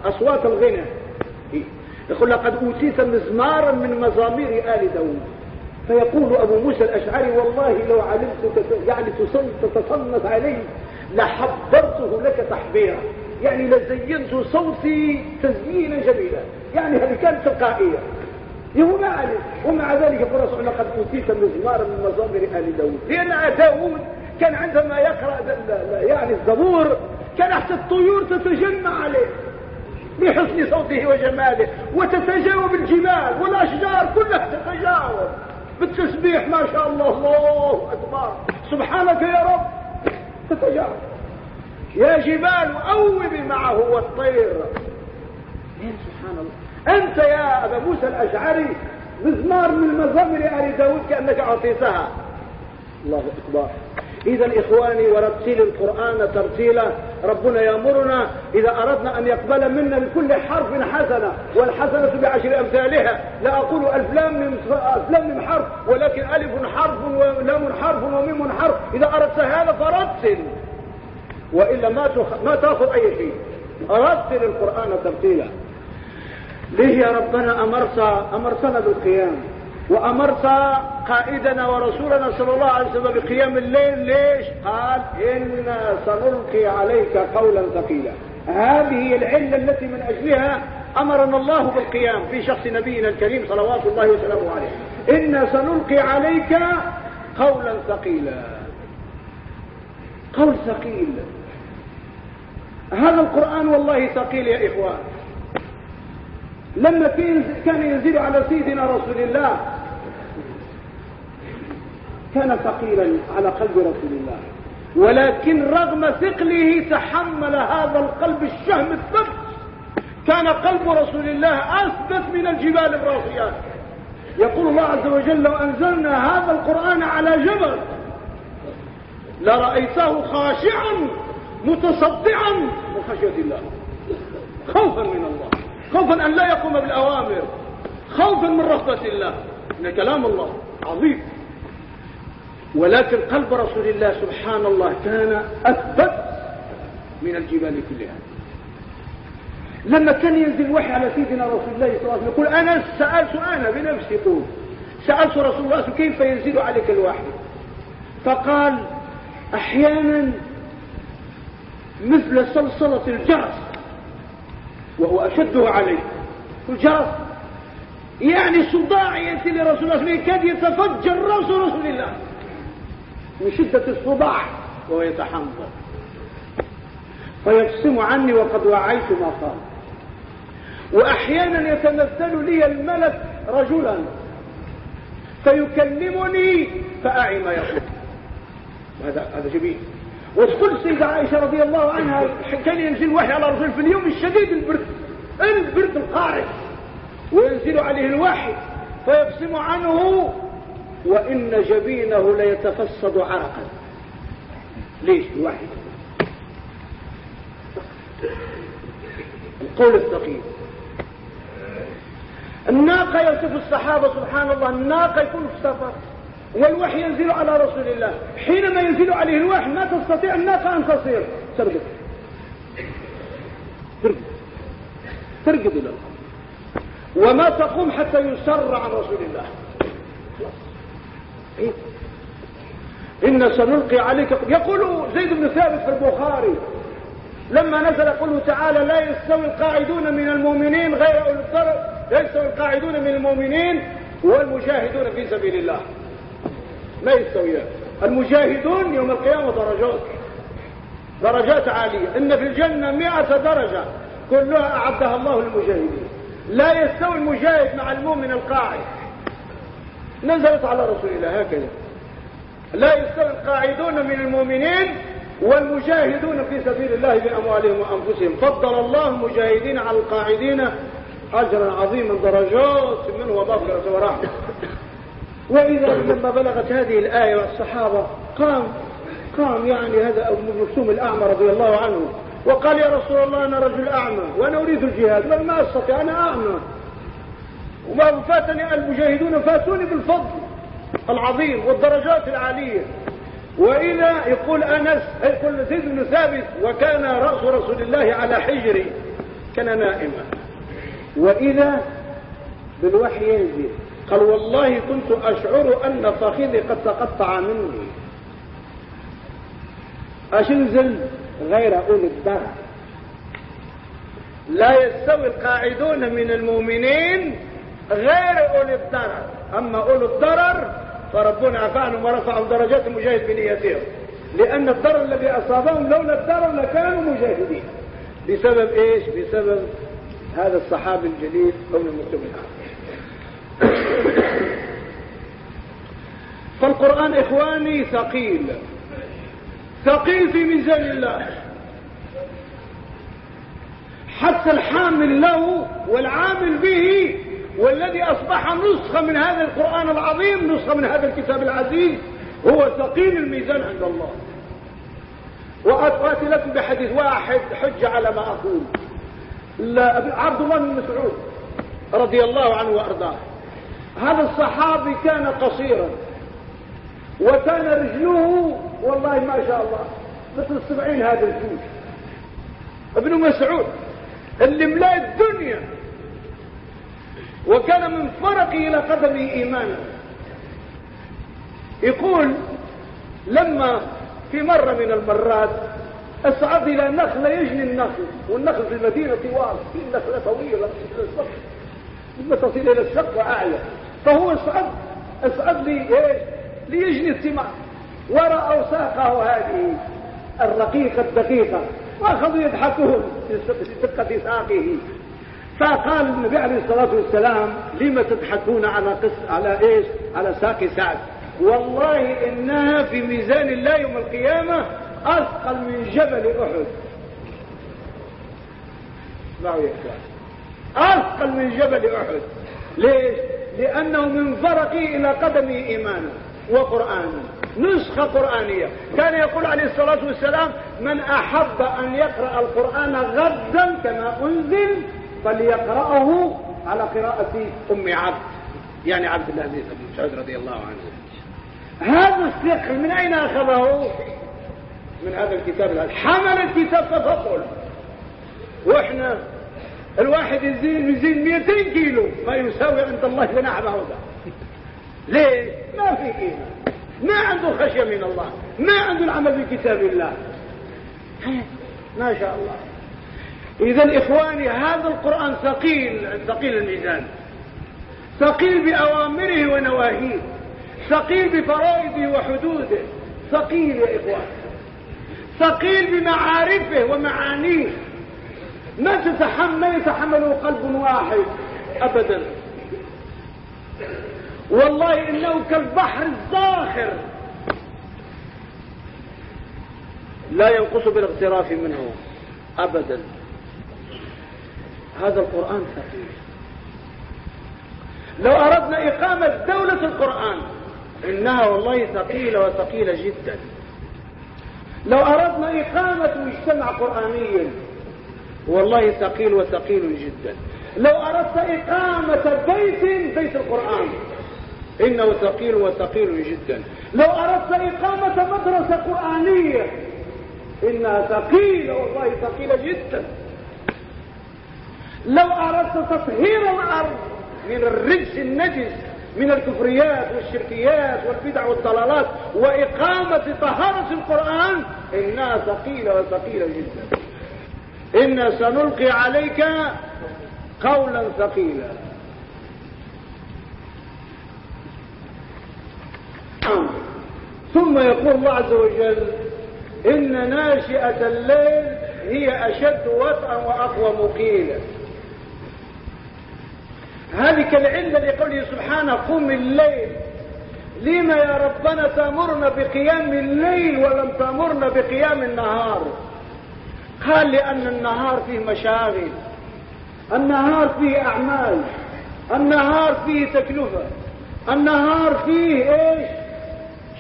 أصوات الغنى. يقول لقد أوتيت مزمارا من مزامير آل داود. فيقول أبو موسى الأشعري والله لو علمت يعني تتصنف علي لحبرته لك تحبيرا. يعني لزينت صوتي تزيينا جميلا. يعني هذه كانت تلقائية؟ يهو ما عليه ومع ذلك يقول رسول لقد أوتيت مزمار من مزامر آل داوود لأن داوود كان عندما يقرأ يعني الزبور كان حتى الطيور تتجمع عليه بحسن صوته وجماله وتتجاوب الجبال والأشجار كلها تتجاوب. بالتسبيح ما شاء الله الله أكبر. سبحانك يا رب تتجاوب. يا جبال اوبي معه والطير. سبحان الله. أنت يا أبا موسى الأشعري مزمار من مزامر آل داود كأنك اعطيتها الله أكبر. اذا إخواني ورتل القرآن ترتيلا ربنا يامرنا إذا أردنا أن يقبل منا بكل حرف حسنة والحسنة بعشر أمثالها. لا أقول ألف لام لام حرف ولكن ألف حرف ولام حرف وميم حرف. إذا أردت هذا فرتل. وإلا ما ما تأخذ أي شيء. رتل القرآن ترتيلا. ليه يا ربنا امرت أمرتنا بالقيام؟ وأمرت قائدنا ورسولنا صلى الله عليه وسلم بقيام الليل ليش؟ قال إنا سنلقي عليك قولا ثقيلا. هذه العلة التي من أجلها أمرنا الله بالقيام في شخص نبينا الكريم صلوات الله وسلامه عليه. إنا سنلقي عليك قولا ثقيلا. قول ثقيل. هذا القرآن والله ثقيل يا إخوان. لما كان ينزل على سيدنا رسول الله. كان ثقيلا على قلب رسول الله. ولكن رغم ثقله تحمل هذا القلب الشهم الثبت كان قلب رسول الله أثبت من الجبال الراسيات يقول الله عز وجل لو أنزلنا هذا القرآن على جبل لرأيته خاشعا متصدعا من خشية الله. خوفا من الله. خوفا أن لا يقوم بالأوامر. خوفا من رغبة الله. من كلام الله عظيم. ولكن قلب رسول الله سبحان الله كان أثبت من الجبال كلها. لما كان ينزل وحي على سيدنا رسول الله صلى الله عليه وسلم يقول أنا سألت أنا بنفسي يقول. سألت رسول الله كيف ينزل عليك الوحي؟ فقال أحيانا مثل صلصلة الجرس. وهو أشده عليه. الجرس يعني صداع يأتي لرسول الله يكاد يتفجر رأس رسول الله. من شدة الصداع وهو يتحنظر فيقسم عني وقد وعيت ما قال وأحيانا يتمثل لي الملك رجلا. فيكلمني فأعي ما يقول. هذا هذا جميل. وتقول السيدة عائشة رضي الله عنها كان ينزل وحي على الرسول في اليوم الشديد البرد البرد القارس وينزل عليه الوحي فيقسم عنه وإن جبينه ليتفسد عرقا. ليش الوحي؟ القول الثقيل. الناقة يصف الصحابة سبحان الله الناقة يكون في سفر والوحي ينزل على رسول الله. حينما ينزل عليه الوحي ما تستطيع الناقة أن تصير ترقد. ترقد. ترقد إلى الأرض وما تقوم حتى يسر عن رسول الله؟ إن سنلقي عليك. يقول زيد بن ثابت في البخاري لما نزل قوله تعالى لا يستوي القاعدون من المؤمنين غير أولي الضرر لا يستوي القاعدون من المؤمنين والمجاهدون في سبيل الله. ما يستويان المجاهدون يوم القيامة درجات درجات عالية. إن في الجنة مئة درجة كلها أعدها الله للمجاهدين. لا يستوي المجاهد مع المؤمن القاعد. نزلت على رسول الله هكذا. لا يستوي القاعدون من المؤمنين والمجاهدون في سبيل الله بأموالهم وأنفسهم. فضل الله المجاهدين على القاعدين أجرا عظيما درجات منه ومغفرة ورحمة وإذا لما بلغت هذه الآية والصحابة قام قام يعني هذا أبو مكتوم الأعمى رضي الله عنه وقال يا رسول الله أنا رجل أعمى وأنا أريد الجهاد بل ما أستطيع أنا أعمى. وما فاتني المجاهدون فاتوني بالفضل العظيم والدرجات العالية. وإذا يقول أنس يقول زيد بن ثابت وكان رأس رسول الله على حجري كان نائما. وإذا بالوحي ينزل. قال والله كنت أشعر أن فخذي قد تقطع مني. أشنزل غير أولي الدرع لا يستوي القاعدون من المؤمنين غير أولي الضرر. أما أولي الضرر فربنا عفانهم ورفعهم درجات المجاهد بنيتهم لأن الضرر الذي أصابهم لولا الضرر لكانوا مجاهدين. بسبب إيش؟ بسبب هذا الصحابي الجليل قول المكتوب فالقرآن إخواني ثقيل. ثقيل في ميزان الله. حتى الحامل له والعامل به والذي أصبح نسخة من هذا القرآن العظيم نسخة من هذا الكتاب العزيز هو ثقيل الميزان عند الله. وأتي لكم بحديث واحد حج على ما أقول. عبد الله بن مسعود رضي الله عنه وأرضاه. هذا الصحابي كان قصيرا. وكان رجله والله ما شاء الله مثل السبعين هذا الجوش ابن مسعود اللي ملا الدنيا. وكان من فرقه إلى قدمه ايمانا. يقول لما في مرة من المرات اصعد إلى نخلة يجني النخل والنخل في المدينة طوال في نخلة طويلة لما تصل إلى السقف وأعلى. فهو اصعد اصعد لي إيش ليجني الثمار. ورأوا ساقه هذه الرقيقة الدقيقة. واخذوا يضحكون دقة ساقه. فقال النبي عليه الصلاة والسلام لما تضحكون على قص على إيش؟ على ساق سعد? والله إنها في ميزان الله يوم القيامة أثقل من جبل اسمعوا يا اخوان اثقل من جبل أحد. ليش؟ لأنه من فرقه إلى قدمه ايمانا وقرآنا نسخة قرآنية. كان يقول عليه الصلاة والسلام من أحب أن يقرأ القرآن غدا كما أنزل فليقرأه على قراءة أم عبد. يعني عبد الله بن مسعود رضي الله عنه. هذا الثقل من أين أخذه؟ من هذا الكتاب. حمل الكتاب تفضل. وإحنا الواحد يزين يزين 200 كيلو. ما يساوي عند الله جناح بعوضة ليه؟ ما في قيمة ما عنده خشية من الله. ما عنده العمل بكتاب الله. ما شاء الله. اذا إخواني هذا القرآن ثقيل ثقيل الميزان. ثقيل بأوامره ونواهيه. ثقيل بفرائضه وحدوده. ثقيل يا إخوان. ثقيل بمعارفه ومعانيه. ما تتحمل يتحمله قلب واحد أبدا. والله إنه كالبحر الزاخر. لا ينقص بالاغتراف منه أبدا. هذا القرآن ثقيل لو أردنا إقامة دولة القرآن إنها والله ثقيلة وثقيلة جدا. لو أردنا إقامة مجتمع قرآني والله ثقيل وثقيل جدا. لو أردت إقامة بيت بيت القرآن. إنه ثقيل وثقيل جدا. لو أردت إقامة مدرسة قرآنية إنها ثقيلة والله ثقيلة جدا. لو أردت تطهير الأرض من الرجس النجس من الكفريات والشركيات والبدع والضلالات وإقامة طهارة القرآن إنها ثقيلة وثقيلة جدا. إنا سنلقي عليك قولا ثقيلا. ثم يقول الله عز وجل إن ناشئة الليل هي أشد وطئا وأقوى مقيلا. هذه كالعلة لقوله سبحانه قم الليل. لما يا ربنا تأمرنا بقيام الليل ولم تأمرنا بقيام النهار؟ قال لأن النهار فيه مشاغل النهار فيه أعمال النهار فيه تكلفة النهار فيه إيش؟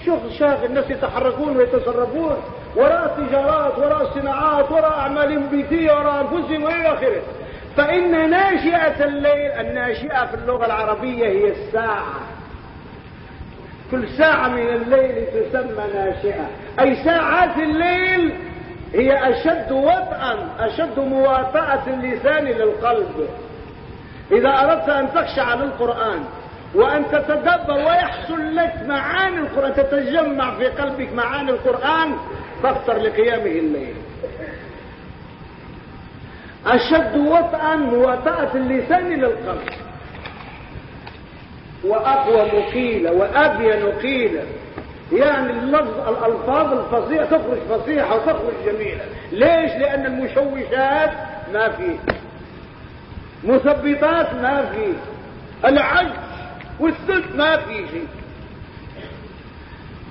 شغل شاغل الناس يتحركون ويتصرفون وراء التجارات وراء الصناعات وراء أعمالهم بيتية وراء أنفسهم وإلى آخره. فإن ناشئة الليل الناشئة في اللغة العربية هي الساعة. كل ساعة من الليل تسمى ناشئة. أي ساعات الليل هي أشد وطئا أشد مواطأة اللسان للقلب. إذا أردت أن تخشع للقرآن وأن تتدبر ويحصل لك معاني القرآن تتجمع في قلبك معاني القرآن فاختر لقيامه الليل. أشد وطئا مواطأة اللسان للقلب. وأقوم قيل وأبين قيل. يعني اللفظ الألفاظ الفصيحة تخرج فصيحة وتخرج جميلة. ليش؟ لأن المشوشات ما في. مثبطات ما في. العجز والسد ما في شيء.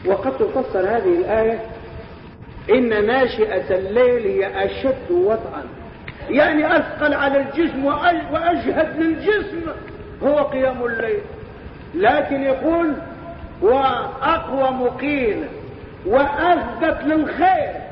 وقد تفسر هذه الآية إن ناشئة الليل هي أشد وطئا. يعني أثقل على الجسم وأجهد للجسم هو قيام الليل. لكن يقول وأقوى مقيل وأثبت للخير.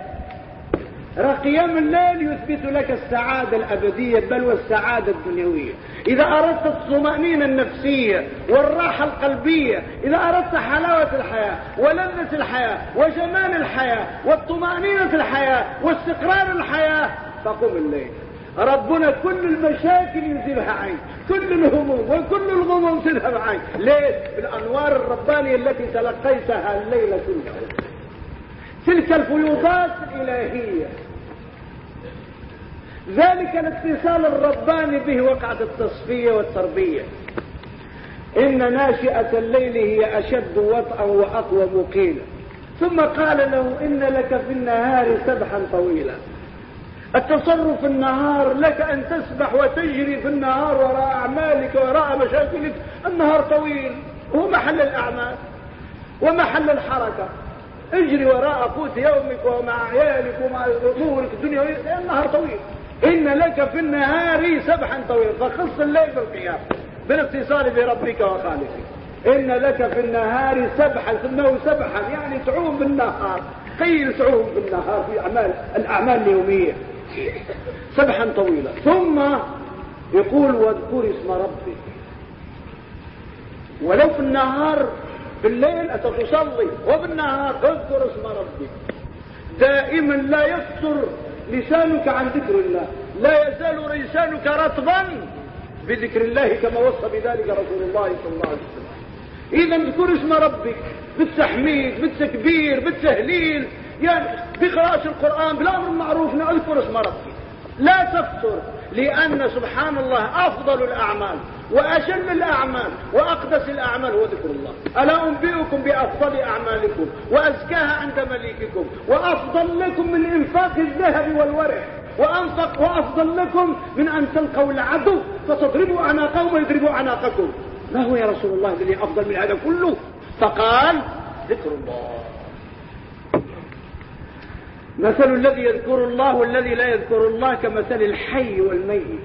قيام الليل يثبت لك السعادة الأبدية بل والسعادة الدنيوية. إذا أردت الطمأنينة النفسية والراحة القلبية إذا أردت حلاوة الحياة ولذة الحياة وجمال الحياة والطمأنينة الحياة واستقرار الحياة فقم الليل. ربنا كل المشاكل يزيلها عين كل الهموم وكل الغموم تذهب عين. ليه؟ بالأنوار الربانية التي تلقيتها الليل كله تلك الفيوضات الإلهية. ذلك الاتصال الرباني به وقعت التصفية والتربية. إن ناشئة الليل هي أشد وطئا وأقوى مقيلا. ثم قال له إن لك في النهار سبحا طويلا. التصرف في النهار لك أن تسبح وتجري في النهار وراء أعمالك وراء مشاكلك. النهار طويل هو محل الأعمال ومحل الحركة. اجري وراء قوت يومك ومع عيالك ومع امورك الدنيا. النهار طويل. إن لك في النهار سبحا طويلا. فخص الليل بالقيام. بالاتصال بربك وخالقك. إن لك في النهار سبحا. سماه سبحا. يعني تعوم بالنهار. قيل تعوم بالنهار في أعمال الأعمال اليومية. سبحا طويلا. ثم يقول واذكر اسم ربك. ولو في النهار بالليل أنت تصلي وبالنهار اذكر اسم ربك. دائما لا يفتر لسانك عن ذكر الله. لا يزال لسانك رطبا بذكر الله كما وصى بذلك رسول الله صلى الله عليه وسلم. اذا اذكر اسم ربك. بالتحميد بالتكبير بالتهليل. يعني بقراءة القرآن بالأمر المعروف نذكر اسم ربك لا تفتر لأن سبحان الله أفضل الأعمال وأجل الأعمال وأقدس الأعمال هو ذكر الله. ألا أنبئكم بأفضل أعمالكم وأزكاها عند مليككم وأفضل لكم من إنفاق الذهب والورع وأنفق وأفضل لكم من أن تلقوا العدو فتضربوا أعناقهم ويضربوا أعناقكم. ما هو يا رسول الله الذي أفضل من هذا كله؟ فقال ذكر الله. مثل الذي يذكر الله والذي لا يذكر الله كمثل الحي والميت.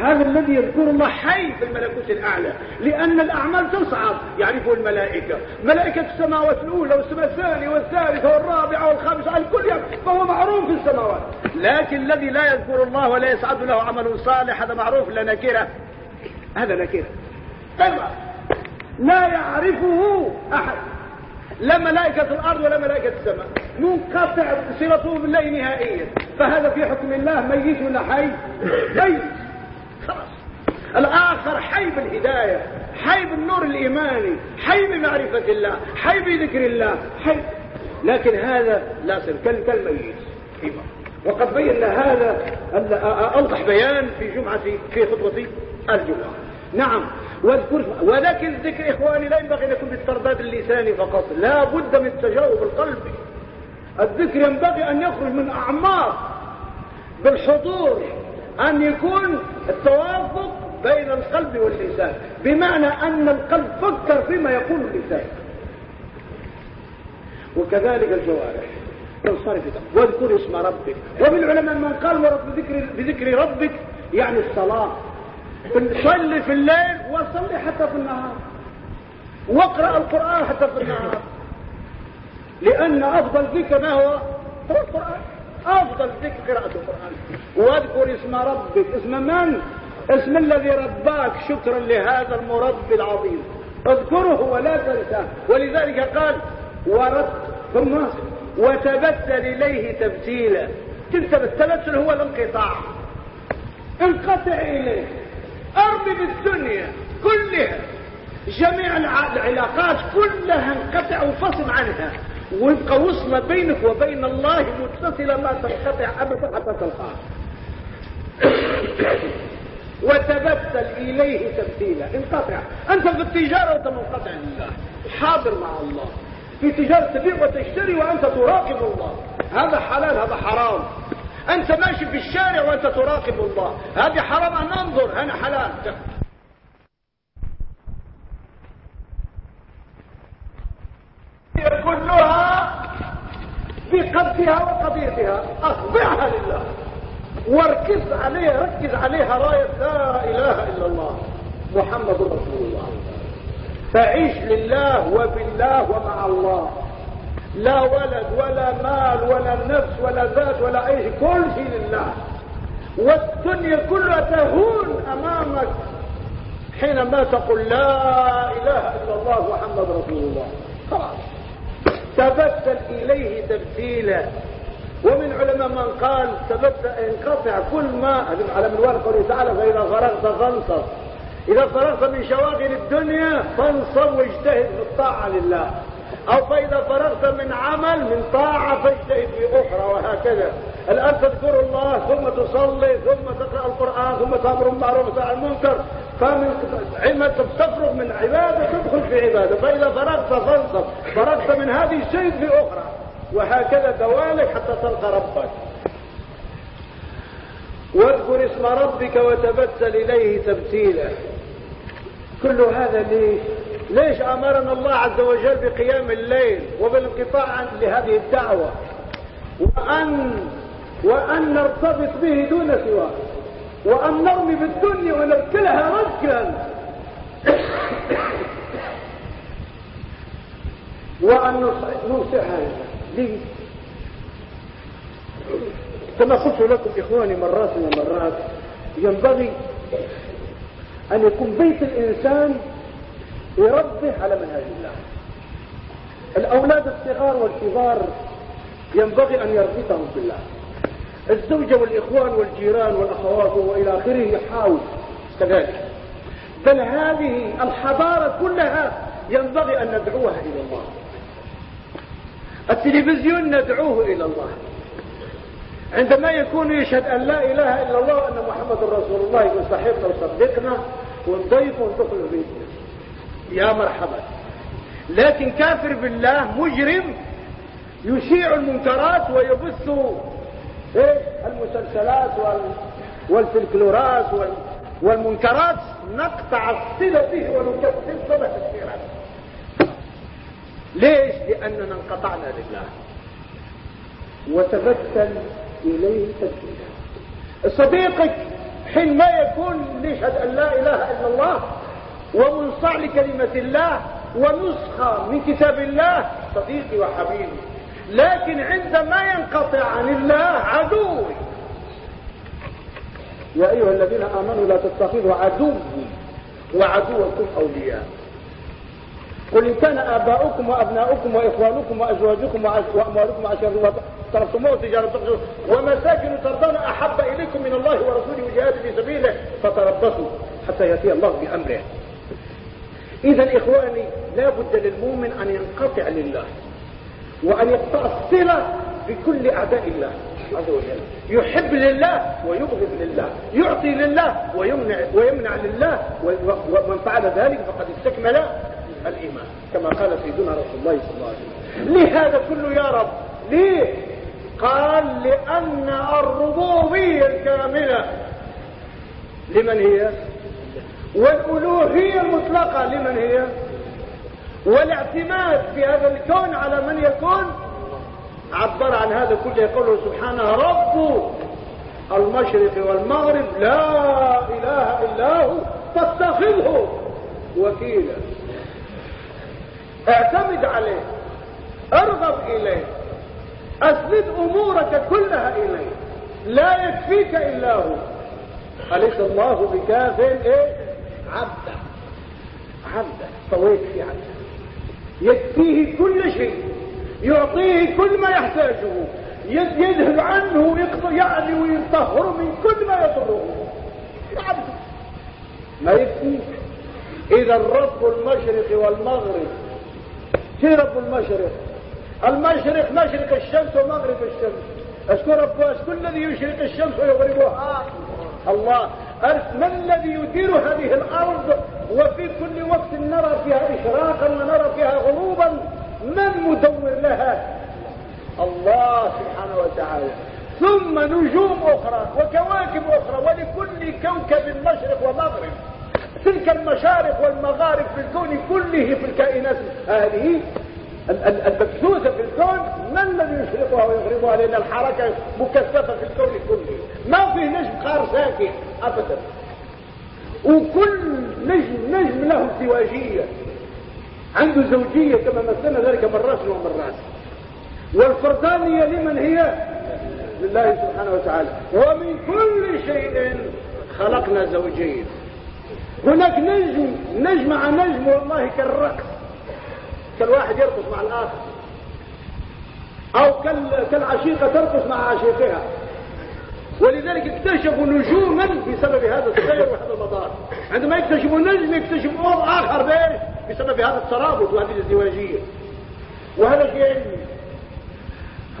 هذا الذي يذكر الله حي في الملكوت الأعلى لأن الأعمال تصعد يعرفه الملائكة. ملائكة السماوات الأولى والسماء الثانية والثالثة والرابعة والخامسة الكل فهو معروف في السماوات. لكن الذي لا يذكر الله ولا يسعد له عمل صالح هذا معروف لا نكرة. هذا نكرة. لا يعرفه أحد. لا ملائكة الأرض ولا ملائكة السماء. منقطع صلته بالله نهائيا. فهذا في حكم الله ميت ولا حي؟ ميت. خلاص. الآخر حي بالهداية حي بالنور الإيماني حي بمعرفة الله حي بذكر الله حي. لكن هذا لا صر كالميت وقد بينا هذا أوضح بيان في جمعة في خطبة الجمعة. نعم. واذكر ولكن الذكر إخواني لا ينبغي أن يكون بالترداد اللساني فقط لا بد من التجاوب القلبي الذكر ينبغي أن يخرج من أعماق بالحضور أن يكون التوافق بين القلب واللسان بمعنى أن القلب فكر فيما يقول اللسان. وكذلك الجوارح. واذكر اسم ربك. وبالعلماء من قال بذكر, بذكر ربك يعني الصلاة. صلي في الليل وصلي حتى في النهار. واقرأ القرآن حتى في النهار. لأن أفضل ذكر ما هو؟ هو القرآن. أفضل ذكر قراءة القرآن. واذكر اسم ربك. اسم من؟ اسم الذي رباك. شكرا لهذا المربي العظيم. اذكره ولا تنساه. ولذلك قال ورد ثم وتبتل إليه تبتيلا. التبتل هو الانقطاع. انقطع إليه. ارمي بالدنيا كلها. جميع العلاقات كلها انقطع وفصل عنها. ويبقى وصلة بينك وبين الله متصلة لا تنقطع أبدا حتى تلقاه. وتبتل إليه تبتيلا. انقطع. أنت في التجارة وأنت منقطع لله. حاضر مع الله. في تجارة تبيع وتشتري وأنت تراقب الله. هذا حلال هذا حرام. أنت ماشي في الشارع وأنت تراقب الله. هذه حرام أن ننظر. هنا حلال. كلها في قدها وقضيتها أخضعها لله. واركز عليها ركز عليها راية لا إله إلا الله. محمد رسول الله. فعيش لله وبالله ومع الله. لا ولد ولا مال ولا نفس ولا ذات ولا أي كل شيء لله. والدنيا كلها تهون أمامك. حينما تقول لا إله إلا الله محمد رسول الله. خلاص. تبتل إليه تبتيلا. ومن علماء من قال تبتل انقطع كل ما على منوال قوله تعالى فإذا فرغت فانصب إذا فرغت من شواغل الدنيا فانصب واجتهد في الطاعة لله. أو فإذا فرغت من عمل من طاعة فاجتهد في أخرى وهكذا. الآن تذكر الله ثم تصلي ثم تقرأ القرآن ثم تأمر بالمعروف وتنهى المنكر. فمن عندما تفرغ من عبادة تدخل في عبادة. فإذا فرغت فانصب. فرغت من هذه الشيء في أخرى. وهكذا دوالك حتى تلقى ربك. واذكر اسم ربك وتبتل إليه تبتيلا. كل هذا ليش؟ ليش أمرنا الله عز وجل بقيام الليل وبالانقطاع لهذه الدعوة؟ وأن وأن نرتبط به دون سواه. وأن نرمي بالدنيا ونركلها ركلا. وأن ننصحها ليه كما قلت لكم إخواني مرات ومرات ينبغي أن يكون بيت الإنسان يربه على منهج الله. الأولاد الصغار والكبار ينبغي أن يربطهم بالله. الزوجة والإخوان والجيران والأخوات وإلى آخره يحاول كذلك. بل هذه الحضارة كلها ينبغي أن ندعوها إلى الله. التلفزيون ندعوه إلى الله. عندما يكون يشهد أن لا إله إلا الله وأن محمد رسول الله يقول صاحبنا وصدقنا ونضيف وندخل البيت يا مرحبا. لكن كافر بالله مجرم يشيع المنكرات ويبث المسلسلات وال... والفلكلورات وال... والمنكرات نقطع الصلة به ونكسر سبع تسيرات ليش؟ لأننا انقطعنا لله. وتبتل إليه تبتيلا. صديقك حينما يكون يشهد أن لا إله إلا الله ومنصع لكلمة الله ونسخة من كتاب الله صديقي وحبيبي. لكن عندما ينقطع عن الله عدوي. يا أيها الذين آمنوا لا تتخذوا عدوي وعدوكم أولياء. قل إن كان آباؤكم وأبناؤكم وإخوانكم وأزواجكم وأموالكم وعشيرتكم تركتموه تجارة تخرجوا ومساكن ترضون أحب إليكم من الله ورسوله وجهاد في سبيله فتربصوا حتى يأتي الله بأمره. إذا إخواني لا بد للمؤمن أن ينقطع لله وأن يقطع الصلة بكل أعداء الله عز وجل. يحب لله ويبغض لله يعطي لله ويمنع, ويمنع لله ومن فعل ذلك فقد استكمل الإيمان كما قال سيدنا رسول الله صلى الله عليه وسلم. لهذا كله يا رب ليه؟ قال لأن الربوبية الكاملة. لمن هي؟ والألوهية المطلقة لمن هي؟ والاعتماد في هذا الكون على من يكون؟ عبر عن هذا كله يقول سبحانه رب المشرق والمغرب لا إله إلا هو فاتخذه وكيلا. اعتمد عليه ارغب إليه أسند أمورك كلها إليه لا يكفيك إلا هو. أليس الله بكاف إيه؟ عبدا عبدا طويت في عبدا يكفيه كل شيء يعطيه كل ما يحتاجه يذهب عنه يعني ويطهر من كل ما يضره. عبدا ما يكفيك. إذا رب المشرق والمغرب في رب المشرق؟ المشرق مشرق الشمس ومغرب الشمس. أشكو رب؟ أشكو الذي يشرق الشمس ويغربها؟ الله. ما الذي يدير هذه الأرض وفي كل وقت نرى فيها إشراقا ونرى فيها غروبا؟ من مدور لها؟ الله سبحانه وتعالى. ثم نجوم أخرى وكواكب أخرى ولكل كوكب مشرق ومغرب. تلك المشارق والمغارب في الكون كله في الكائنات. هذه المبثوثة في الكون ما الذي يشرقها ويغربها؟ لأن الحركة مكثفة في الكون كله. ما فيه نجم قار ساكن أبدا. وكل نجم نجم له ازدواجية. عنده زوجية كما مثلنا ذلك مرات ومرات. والفردانية لمن هي؟ لله سبحانه وتعالى. ومن كل شيء خلقنا زوجين هناك نجم نجم مع نجم والله كالرقص. كالواحد يرقص مع الآخر. أو كالعشيقة ترقص مع عشيقها. ولذلك اكتشفوا نجوما بسبب هذا السير وهذا المدار عندما يكتشفوا نجم يكتشفوا أمر آخر بسبب هذا الترابط وهذه الازدواجية. وهذا شيء علمي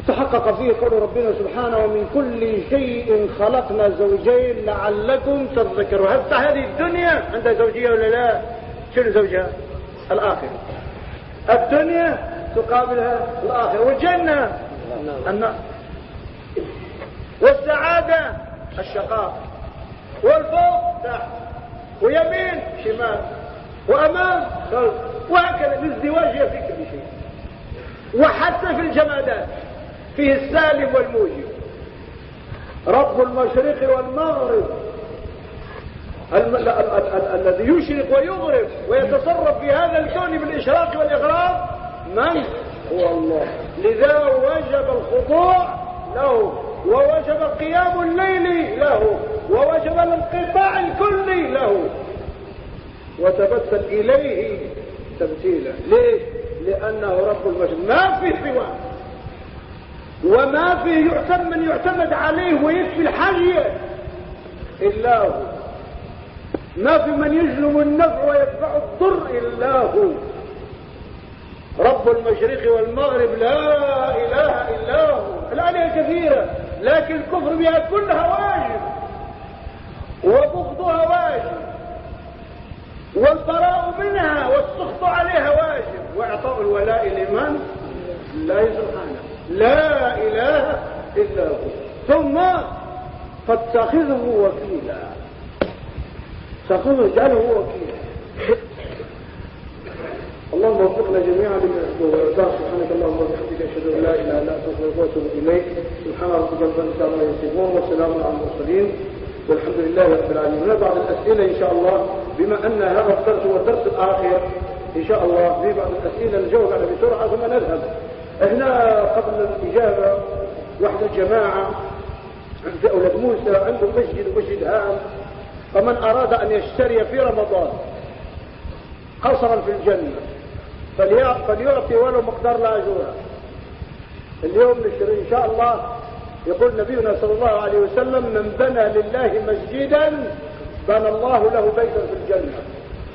تحقق فيه قول ربنا سبحانه ومن كل شيء خلقنا زوجين لعلكم تذكروا حتى هذه الدنيا عندها زوجية ولا لا؟ شنو زوجها؟ الآخرة. الدنيا تقابلها الآخرة. والجنة؟ النار. والسعادة الشقاء والفوق تحت ويمين شمال وأمام خلف وهكذا الازدواج في كل شيء. وحتى في الجمادات فيه السالب والموجب. رب المشرق والمغرب الذي يشرق ويغرب ويتصرف في هذا الكون بالإشراق والإغراق من؟ هو الله. لذا وجب الخضوع له. ووجب قيام الليل له ووجب الانقطاع الكلي له. وتبتل إليه تبتيلا. ليه؟ لأنه رب البشر ما في سواه. وما فيه يعتمد من يعتمد عليه ويكفي الحاجة إلا هو. ما في من يجلب النفع ويدفع الضر إلا هو. رب المشرق والمغرب لا إله إلا هو. الآلهة كثيرة لكن الكفر بها كلها واجب. وبغضها واجب. والبراء منها والسخط عليها واجب. واعطاء الولاء لمن؟ الله سبحانه لا إله إلا هو. ثم فاتخذه وكيلا. اتخذه جعله وكيلا. اللهم وفقنا جميعا لما يحبه سبحانك اللهم وبحمدك أشهد أن لا إله إلا أنت وأتوب إليك. سبحان ربك رب العزة عما يصفون وسلام على المرسلين. والحمد لله رب العالمين. بعض الأسئلة إن شاء الله بما أن هذا الدرس هو الدرس الآخر إن شاء الله في بعض الأسئلة نجاوب على بسرعة ثم نذهب. إحنا قبل الإجابة واحد الجماعه عند أولاد موسى عنده مسجد ومسجد هام. فمن أراد أن يشتري في رمضان قصرا في الجنة فليعطي ولو مقدار لا أجورها اليوم إن شاء الله يقول نبينا صلى الله عليه وسلم من بنى لله مسجدا بنى الله له بيتا في الجنة.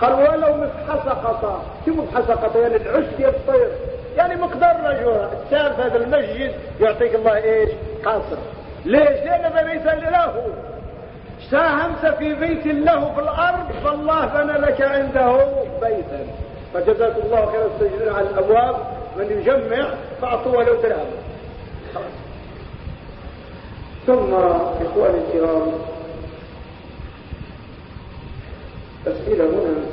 قال ولو مفحسقة شو مفحسقة يعني العش الطير يعني مقدار الأجورة الثالث هذا المسجد يعطيك الله إيش؟ قصر ليش؟ لأن بنيت له. ساهمت في بيت له في الأرض فالله بنى لك عنده بيتا. فجزاكم الله خير السجدين على الأبواب. من يجمع فأعطوه ولو درهم ثم إخواني الكرام أسئلة هنا.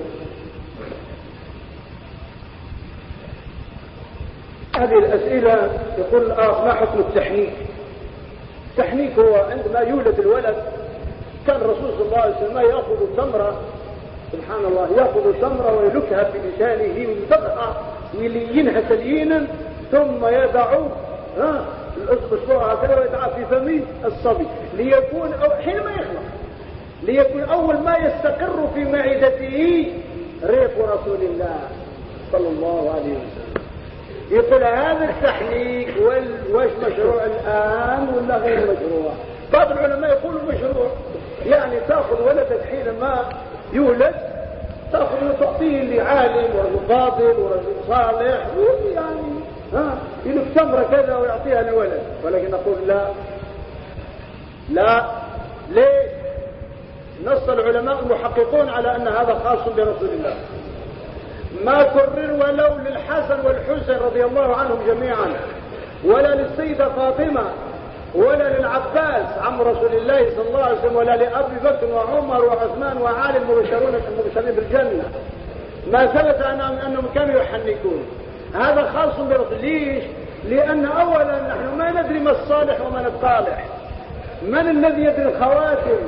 هذه الأسئلة يقول الاخ ما حكم التحنيك؟ التحنيك هو عندما يولد الولد كان الرسول صلى الله عليه وسلم يأخذ تمره سبحان الله يأخذ تمرة ويلكها في لسانه ويدقها ويلينها تليينا ثم يضع ها الأسبوع هكذا ويضع في فمه الصبي ليكون أو حينما يخلق ليكون أول ما يستقر في معدته ريق رسول الله صلى الله عليه وسلم. يقول هذا التحنيك واش مشروع الآن ولا غير مشروع؟ بعض العلماء يقولوا مشروع يعني تأخذ ولدك حينما يولد تعطيه لعالم ورجل فاضل ورجل صالح. يعني ها يلف تمرة كذا ويعطيها للولد ولكن نقول لا. لا. ليه؟ نص العلماء المحققون على أن هذا خاص برسول الله. ما كرر ولو للحسن والحسين رضي الله عنهم جميعا. ولا للسيدة فاطمة. ولا للعباس عم رسول الله صلى الله عليه وسلم ولا لأبي بكر وعمر وعثمان وعلي المبشرون المبشرين بالجنة. ما ثبت أنهم كانوا يحنكون. هذا خاص برسول ليش؟ لأن أولا نحن ما ندري ما الصالح ومن الطالح من الذي يدري الخواتم؟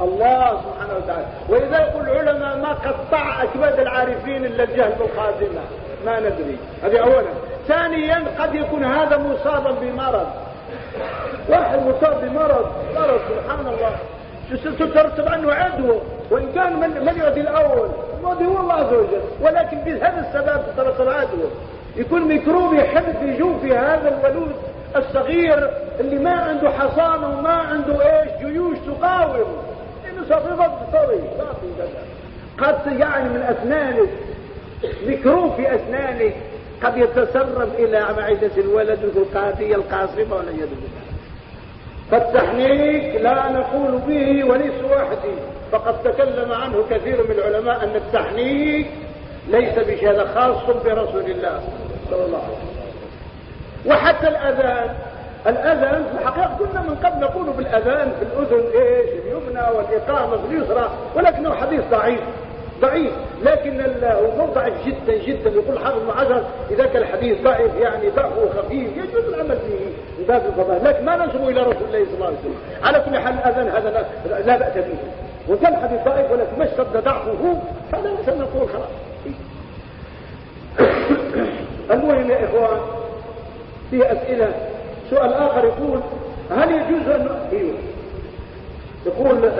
الله سبحانه وتعالى. ولذا يقول العلماء ما قطع أكباد العارفين إلا الجهل بالخاتمة ما ندري. هذه أولا. ثانيا قد يكون هذا مصابا بمرض. واحد مصاب بمرض مرض سبحان الله. تترتب عنه عدوه وإن كان من, يؤدي الأول الماضي هو الله عز وجل. ولكن بهذا السبب تترتب عدوه يكون ميكروب يحب في هذا الولود الصغير اللي ما عنده حصانة وما عنده إيش جيوش تقاوم. إنه صفيفة قوي. قد يعني من اسنانك ميكروب في اسنانك قد يتسرب إلى معدة الولد القادية القاصفة ولا يد فالتحنيك لا نقول به وليس وحدي. فقد تكلم عنه كثير من العلماء أن التحنيك ليس بشهادة خاص برسول الله صلى الله عليه وسلم. وحتى الأذان. الأذان في الحقيقة كنا من قبل نقول بالأذان في الأذن إيش؟ اليمنى والإقامة في اليسرى ولكنه حديث ضعيف. ضعيف. لكن ضعيف جدا جدا. يقول حافظ معجر إذا كان الحديث ضعيف يعني ضعفه خفيف يجوز العمل فيه من باب الفضائل لكن ما ننسبه إلى رسول الله صلى الله عليه وسلم. على كل حال الأذان هذا لا, بأس به. وكان الحديث ضعيف ولكن ما اشتد ضعفه فلا نقول خلاص. المهم يا إخوان في أسئلة. سؤال آخر يقول هل يجوز أن أيوه. يقول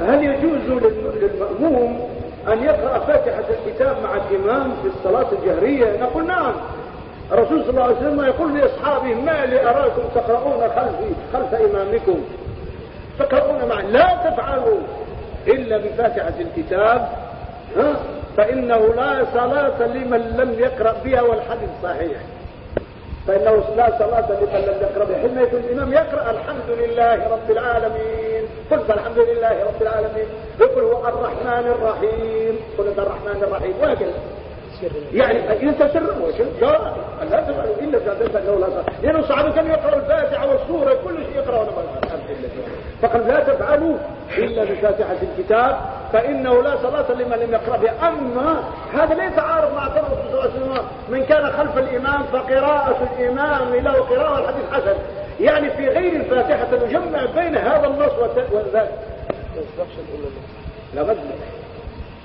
هل يجوز للمأموم أن يقرأ فاتحة الكتاب مع الإمام في الصلاة الجهرية؟ نقول نعم. الرسول صلى الله عليه وسلم يقول لأصحابه ما لي أراكم تقرؤون خلفي خلف إمامكم؟ تقرؤون معي. لا تفعلوا إلا بفاتحة الكتاب. ها؟ فإنه لا صلاة لمن لم يقرأ بها والحديث صحيح. فإنه لا صلاة لمن لم يقرأ. بها حين يكون الإمام يقرأ الحمد لله رب العالمين. قلت الحمد لله رب العالمين. يقول هو الرحمن الرحيم. قلت الرحمن الرحيم. وهكذا يعني أنت سر لا. لا تفعل إلا إذا أنت لا صلاة لأن الصحابه كانوا يقرأوا الفاتحة والسورة. كل شيء يقرأوا الحمد لله فقد لا تفعلوا إلا بفاتحة الكتاب. فإنه لا صلاة لمن لم يقرأ بها أما هذا ليس عارض مع عليه وسلم. من كان خلف الإمام فقراءة الإمام له قراءة الحديث حسن. يعني في غير الفاتحة نجمع بين هذا النص وذاك. لا مسبق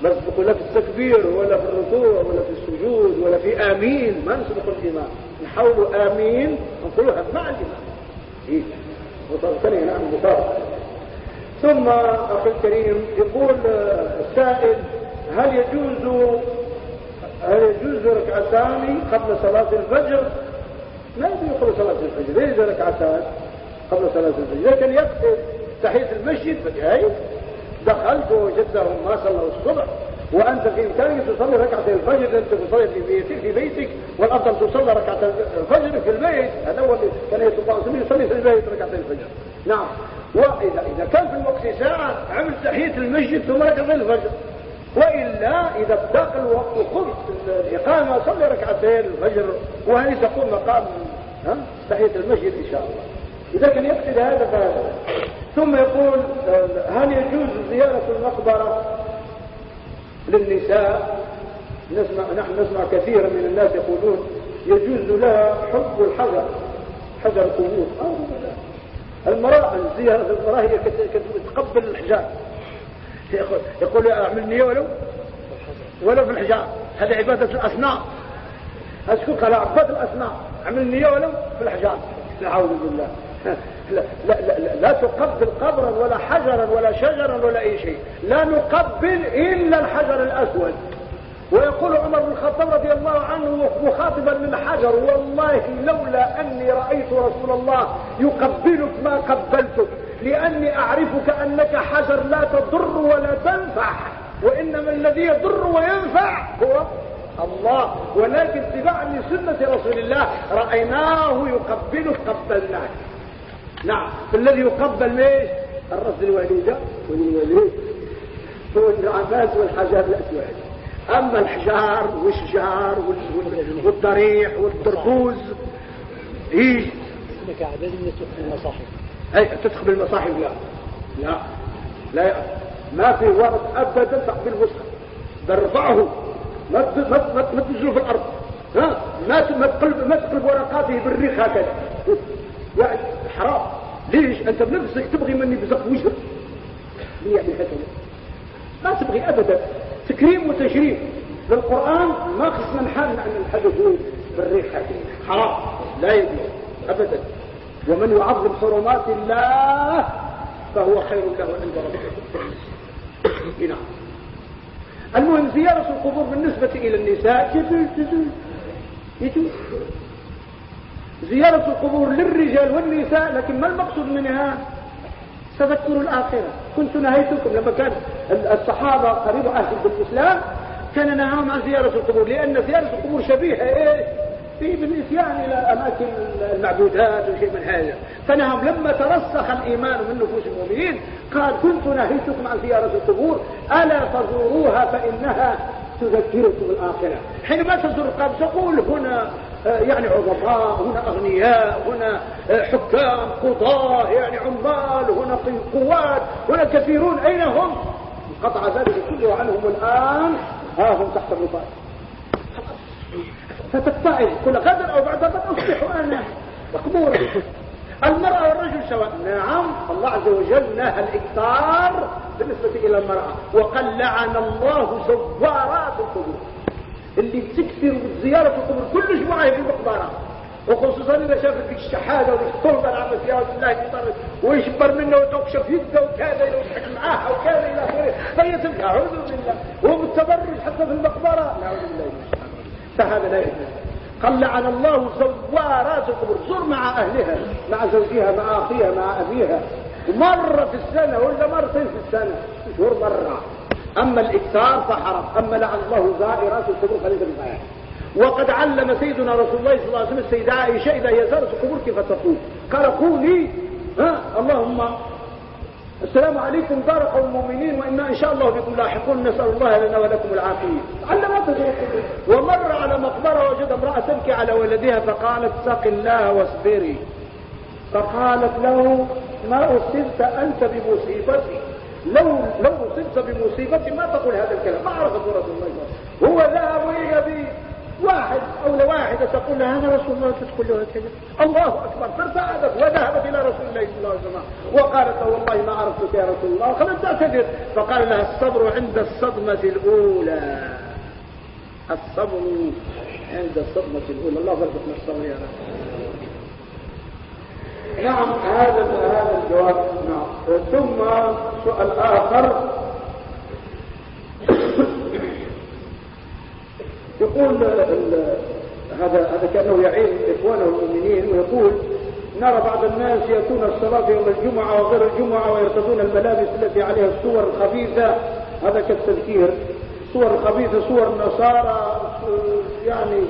مسبق لا في التكبير ولا في الركوع ولا في السجود ولا في آمين. ما نسبق الإمام. نحول آمين نقولها مع الإمام. إيه؟ وطبقني نعم مطابقة ثم أخي الكريم يقول السائل هل يجوز هل يجوز ركعتان قبل صلاة الفجر؟ لا يجوز قبل صلاة الفجر ليس ركعتان قبل صلاة الفجر. لكن يقصد تحية المسجد فجاي دخلت ووجدتهم ما صلوا الصبح وأنت في إمكانك تصلي ركعتين الفجر أنت تصلي في بيتك في بيتك والأفضل تصلي ركعة الفجر في البيت. هذا هو كان يصلي في البيت ركعتين الفجر. نعم. وإذا إذا كان في الوقت ساعة عمل تحية المسجد ثم ركعتين الفجر. وإلا إذا ابتاق الوقت وقمت الإقامة صلي ركعتين الفجر وهذه تقوم مقام تحية المسجد إن شاء الله. إذا كان يقصد هذا فهذا. ثم يقول هل يجوز زيارة المقبرة للنساء؟ نسمع نحن نسمع كثيرا من الناس يقولون يجوز لها حب الحجر حجر القبور. المرأة زيارة المرأة هي تقبل الحجاب يقول اعمل نية ولو ولو في الحجاب هذه عبادة الأصنام. أشكر قال عبادة الأصنام. اعمل نية ولو في الحجاب نعوذ بالله. لا, لا, لا, لا تقبل قبرا ولا حجرا ولا شجرا ولا أي شيء. لا نقبل إلا الحجر الأسود. ويقول عمر بن الخطاب رضي الله عنه مخاطبا للحجر والله لولا أني رأيت رسول الله يقبلك ما قبلتك لأني أعرفك أنك حجر لا تضر ولا تنفع وإنما الذي يضر وينفع هو الله ولكن اتباعا لسنة رسول الله رأيناه يقبلك قبلناك نعم الذي يقبل ليش الرز الوليدة والوليد والنعمات والحاجات الأسود أما الحجار والشجار والضريح والدربوز إيش لك عدد من المصاحف. أي تدخل المصاحف؟ لا. لا. لا. ما في ورد أبدا تقبل المصحف برفعه ما ما ما تنزله في الأرض. ها؟ ما ما تقلب ما تقلب ورقاته بالريح هكذا. يعني حرام. ليش؟ أنت بنفسك تبغي مني بزق وجهك؟ ليه يعني هكذا ما تبغي ابدا. تكريم وتشريف للقرآن ما خصنا نحامل عن الحدث بالريح. هكذا حرام. لا يجوز. ابدا. ومن يعظم حرمات الله فهو خير له عند ربه. نعم. المهم زيارة القبور بالنسبة إلى النساء. زيارة القبور للرجال والنساء لكن ما المقصود منها؟ تذكر الآخرة. كنت نهيتكم لما كان الصحابة قريب أهل بالإسلام كان نهاهم عن زيارة القبور لأن زيارة القبور شبيهة إيه؟ في بالإتيان إلى أماكن المعبودات وشيء من هذا. فنهم لما ترسخ الإيمان من نفوس المؤمنين قال كنت نهيتكم عن زيارة القبور ألا فزوروها فإنها تذكركم الآخرة. حينما تزور القبر تقول هنا يعني عظماء هنا أغنياء هنا آه، حكام قضاة يعني عمال هنا قوات هنا كثيرون. أين هم؟ انقطع ذلك كله عنهم الآن. ها هم تحت الرفاق فتتعظ كل غد أو بعد غد أصبح أنا مقبورا المرأة والرجل سواء. نعم الله عز وجل نهى الإكثار بالنسبة إلى المرأة. وقال لعن الله زوارات القبور. اللي بتكثر زيارة القبور. كل جمعة في المقبرة وخصوصا إذا شافت فيك الشحادة والطلبة العامة فيها الله يطرد. ويشبر منه وتكشف يده وكذا يضحك معاها وكذا إلى آخره. فهي تبكي أعوذ بالله. بالتبرج حتى في المقبرة. نعوذ بالله. فهذا لا يجوز قال لعن الله زوارات القبور. زر مع أهلها مع زوجها مع أخيها مع أبيها. مرة في السنة ولا مرتين في السنة شهور مرة. أما الإكثار فحرم أما لعن الله زائرات القبور فليس بصحيح وقد علم سيدنا رسول الله صلى الله عليه وسلم السيدة عائشة إذا هي زارت القبور كيف تقول. قال قولي. ها؟ اللهم السلام عليكم دار قوم المؤمنين وإنا إن شاء الله بكم لاحقون. نسأل الله لنا ولكم العافية. علمت ومر على مقبرة وجد امرأة تبكي على ولدها فقالت سق الله واصبري. فقالت له ما أصبت أنت بمصيبتي لو لو أصبت بمصيبتي ما تقول هذا الكلام. ما عرفت رسول الله هو ذهب ويبي واحد أو لواحدة تقول لها هذا رسول الله تدخل له كذا الله أكبر. فارتعدت وذهبت إلى رسول الله صلى الله عليه وسلم. وقالت والله ما عرفتك يا رسول الله. خلت تعتذر فقال لها الصبر عند الصدمة الأولى. الصبر عند الصدمة الأولى. الله يرزقنا الصبر يا رب. نعم هذا هذا الجواب نعم. ثم سؤال آخر. يقول هذا هذا كأنه يعين إخوانه المؤمنين ويقول نرى بعض الناس يأتون الصلاة يوم الجمعة وغير الجمعة ويرتدون الملابس التي عليها الصور الخبيثة. هذا كالتذكير. صور خبيثة صور نصارى يعني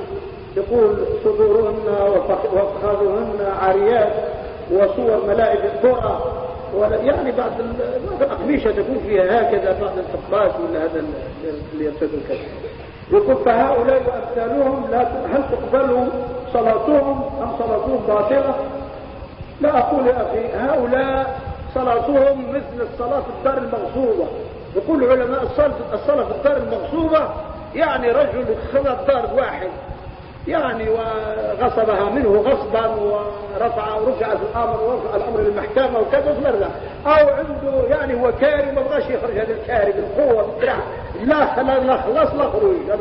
يقول صدورهن وفخاذهن عاريات. وصور ملائكة القرى يعني بعض بعض الأقمشة تكون فيها هكذا بعض الفقات ولا هذا اللي يرتدون كذا يقول فهؤلاء وأمثالهم لا هل تقبل صلاتهم أم صلاتهم باطلة؟ لا أقول يا أخي هؤلاء صلاتهم مثل الصلاة في الدار المغصوبة. يقول العلماء الصلاة في الدار المغصوبة يعني رجل خذ دار واحد. يعني وغصبها منه غصبا ورفع ورفع الأمر ورفع الأمر للمحكمة وكذا وصبر أو عنده يعني هو كاري ما بغاش يخرج هذا الكاري بالقوة بالدراع لا لا خلاص لا خروج. هذا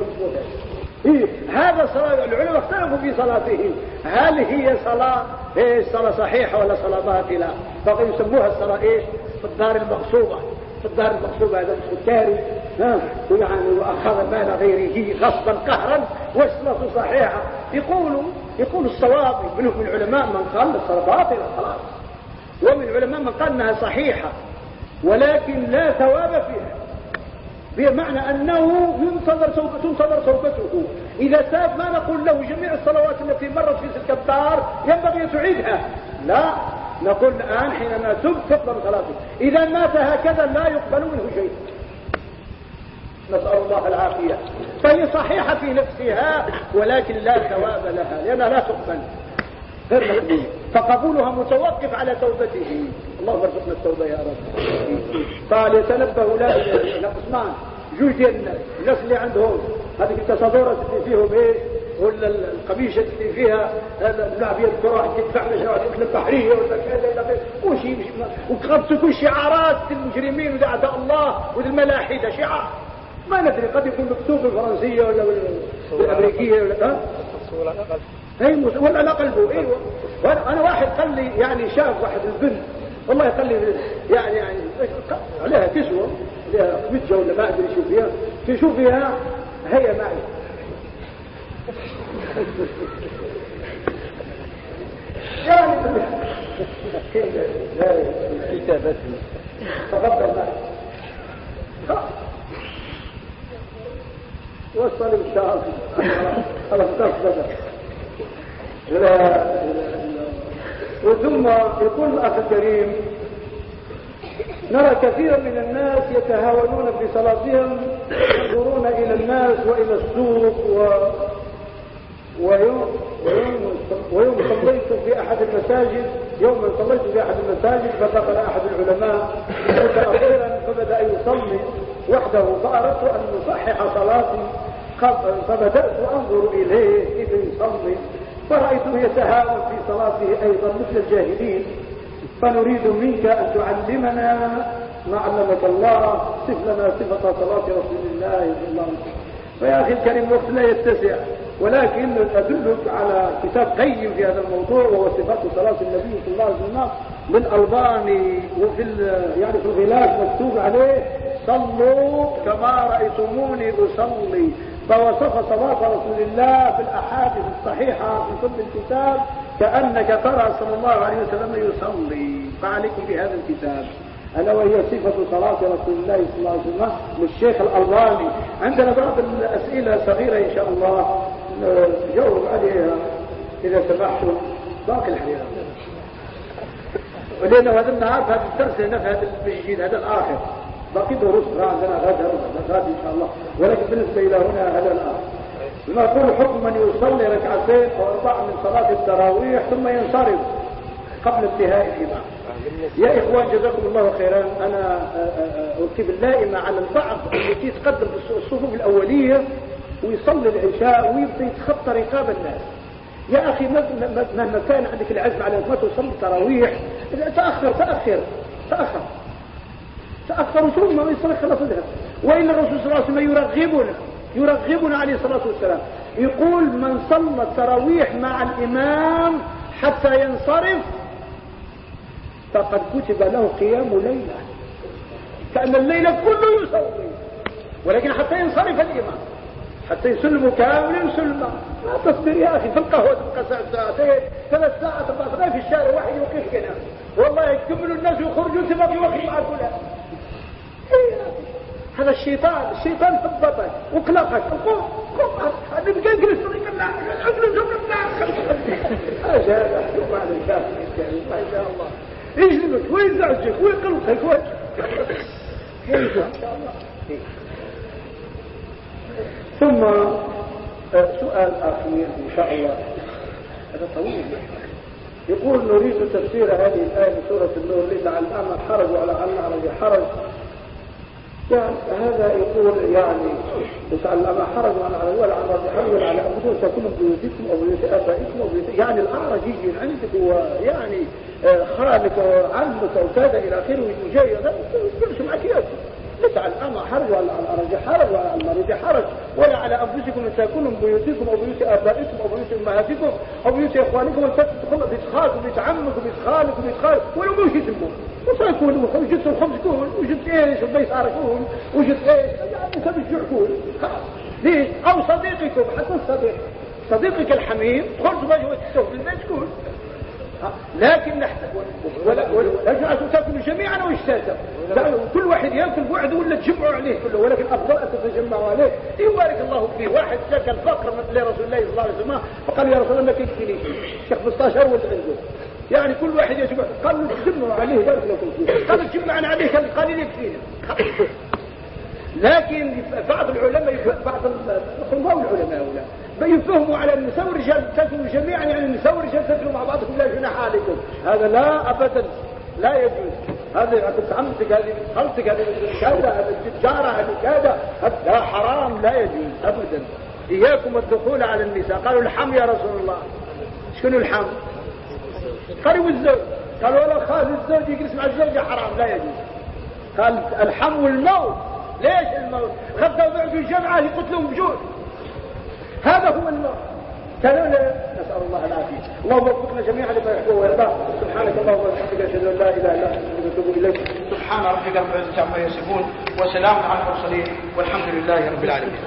إيه هذا صلاة العلماء اختلفوا في صلاته. هل هي صلاة إيش؟ صلاة صحيحة ولا صلاة باطلة؟ فقد يسموها الصلاة إيش؟ في الدار المغصوبة. في الدار المغصوبة هذا مش كاري. يعني واخذ مال غيره غصبا قهرا والصلاة صحيحة. يقولوا يقول الصواب منهم من العلماء من قال الصلاة باطلة خلاص. ومن العلماء من قال إنها صحيحة ولكن لا ثواب فيها. بمعنى أنه ينتظر سوف تنتظر توبته إذا تاب ما نقول له جميع الصلوات التي مرت في تلك الدار ينبغي أن تعيدها. لا نقول الآن حينما تب تقبل صلاته. إذا مات هكذا لا يقبل منه شيء. نسأل الله العافية. فهي صحيحة في نفسها ولكن لا ثواب لها لأنها لا تقبل. غير فقبولها متوقف على توبته. اللهم ارزقنا التوبة يا رب. قال يتنبه لا إلى قسمان جوج ديال الناس الناس اللي عندهم. هذيك التصادرات اللي فيهم إيش؟ ولا القميشة اللي فيها اللعب الكره تدفع مثلا البحريه ولا كذا وشي وكغبتوا كل شعارات المجرمين ودعاء الله والملاحدة. شعار. ما ندري قد يكون مكتوب بالفرنسيه ولا بالامريكيه ولا ها؟ اي ولا لا قلبه أيوه أنا واحد قال لي يعني شاف واحد البنت والله قال لي يعني يعني عليها كسوة عليها متجه ولا ما أدري شو فيها. تشوف فيها؟ هي معي. يعني كتابته تفضل. معي وصل ان شاء الله وثم يقول الأخ الكريم نرى كثيرا من الناس يتهاونون في صلاتهم ينظرون إلى الناس وإلى السوق ويوم صليت في أحد المساجد يوما صليت في أحد المساجد فدخل أحد العلماء متاخرا فبدأ يصلي وحده فأردت أن نصحح صلاتي فبدأت أنظر إليه كيف يصلي. فرأيته يتهاون في صلاته أيضا مثل الجاهلين. فنريد منك أن تعلمنا ما علمك الله صف لنا صفة صلاة رسول الله صلى الله عليه وسلم. فيا أخي الكريم الوقت لا يتسع. ولكن أدلك على كتاب قيم في هذا الموضوع وهو صفات صلاة النبي صلى الله عليه وسلم للألباني وفي يعني في الغلاف مكتوب عليه صلوا كما رأيتموني أصلي. فوصف صلاة رسول الله في الأحاديث الصحيحة في كل الكتاب كأنك ترى صلى الله عليه وسلم يصلي. فعليكم بهذا الكتاب. ألا وهي صفة صلاة رسول الله صلى الله عليه وسلم للشيخ الألباني. عندنا بعض الأسئلة صغيرة إن شاء الله. نجاوب عليها إذا سمحتم باقي الحياة. ولأنه هذا النهار في هذا الدرس هنا في هذا المسجد هذا الآخر. باقي دروس عندنا غدا غدا إن شاء الله. ولكن بالنسبة إلى هنا هذا الآن. نقول حكم من يصلي ركعتين أو أربع من صلاة التراويح ثم ينصرف قبل انتهاء الإمام. يا إخوان جزاكم الله خيرا. أنا أركب اللائمة على البعض التي تقدم الصفوف الأولية. ويصلي العشاء ويبدا يتخطى رقاب الناس. يا أخي مهما كان عندك العزم على ما تصلي التراويح تأخر تأخر تأخر. تأخروا ثم ما يصلح خلاص الذهب وإن الرسول صلى الله عليه وسلم يرغبنا يرغبنا عليه الصلاة والسلام. يقول من صلى التراويح مع الإمام حتى ينصرف فقد كتب له قيام ليلة. كأن الليلة كله يصلي ولكن حتى ينصرف الإمام. حتى يسلموا كامل يسلم تصبر يا أخي في القهوة تبقى ساعتين ثلاث ساعات أربع ساعات في الشارع واحد يوقف كنا والله يكملوا الناس ويخرجوا تبقى يوقف مع كلها هذا الشيطان الشيطان ثبتك وقلقك. قم قم هذا بقى يجلس لا أجلس هذا بعد الكافر ما شاء الله يجلبك ويزعجك ويقلقك ثم سؤال اخير ان شاء الله هذا طويل يقول نريد تفسير هذه الآية سورة النور ليس على الأعمى حرج وعلى الأعرج حرج يعني هذا يقول يعني يسأل ما حرج عن على ولا عن رجل ولا على أبدو تكون بيوتكم أو بيوت آبائكم أو بيوت يعني الأعرج يجي عندك ويعني آه، خالك وعمك وكذا إلى آخره وجاي هذا يجلس معك يأتي ليس على الأعمى حرج وعلى الأعرج حرج وعلى المريض حرج. ولا على أنفسكم أن تكونوا بيوتكم أو بيوت آبائكم أو بيوت أمهاتكم أو بيوت إخوانكم أن تدخلوا بيت خالك وبيت عمك وبيت خالك وبيت خالك ولو مش يسمون وصاكون وجدت الخبز كون وجدت إيش والبيسار كون وجدت إيش يعني انت بالجوع كون ليش أو صديقكم حتى الصديق صديقك الحميم خرج وجهه السوق البيت كون لكن نحتاج ولا ولا تأكلوا جميعا واشتاتا كل واحد يأكل بوحده ولا تجمعوا عليه؟ كله ولكن أفضل أن تتجمعوا عليه. يبارك الله فيه. واحد شكل الفقر لرسول الله صلى الله عليه وسلم. فقال يا رسول الله ما كيكفينيش شيخ 15 ولد عنده. يعني كل واحد يجمع. قال تجمع عليه بارك لكم فيه قال تجمعنا عليه كان قليل يكفينا لكن بعض العلماء بعض الخلفاء والعلماء يفهموا على النساء والرجال تتلوا جميعا يعني النساء والرجال تتلوا مع بعضهم لا جناح عليكم. هذا لا ابدا لا يجوز. هذه عقد عمتك هذه خلتك هذه كذا هذه التجارة هذه كذا؟ هذا حرام لا يجوز ابدا. إياكم الدخول على النساء. قالوا الحم يا رسول الله. شنو الحم؟ قالوا الزوج قالوا ولا خالد الزوج يجلس مع الزوجة حرام لا يجوز. قال الحم والموت ليش الموت؟ خذوا بعد الجمعة يقتلون بجوع. هذا هو الموت كانوا نسأل الله العافية. اللهم وفقنا جميعا لما يحبه ويرضاه. سبحانك اللهم وبحمدك أشهد أن لا إله إلا أنت اتوب إليك. سبحان ربك رب العزة عما يصفون وسلام على المرسلين والحمد لله رب العالمين.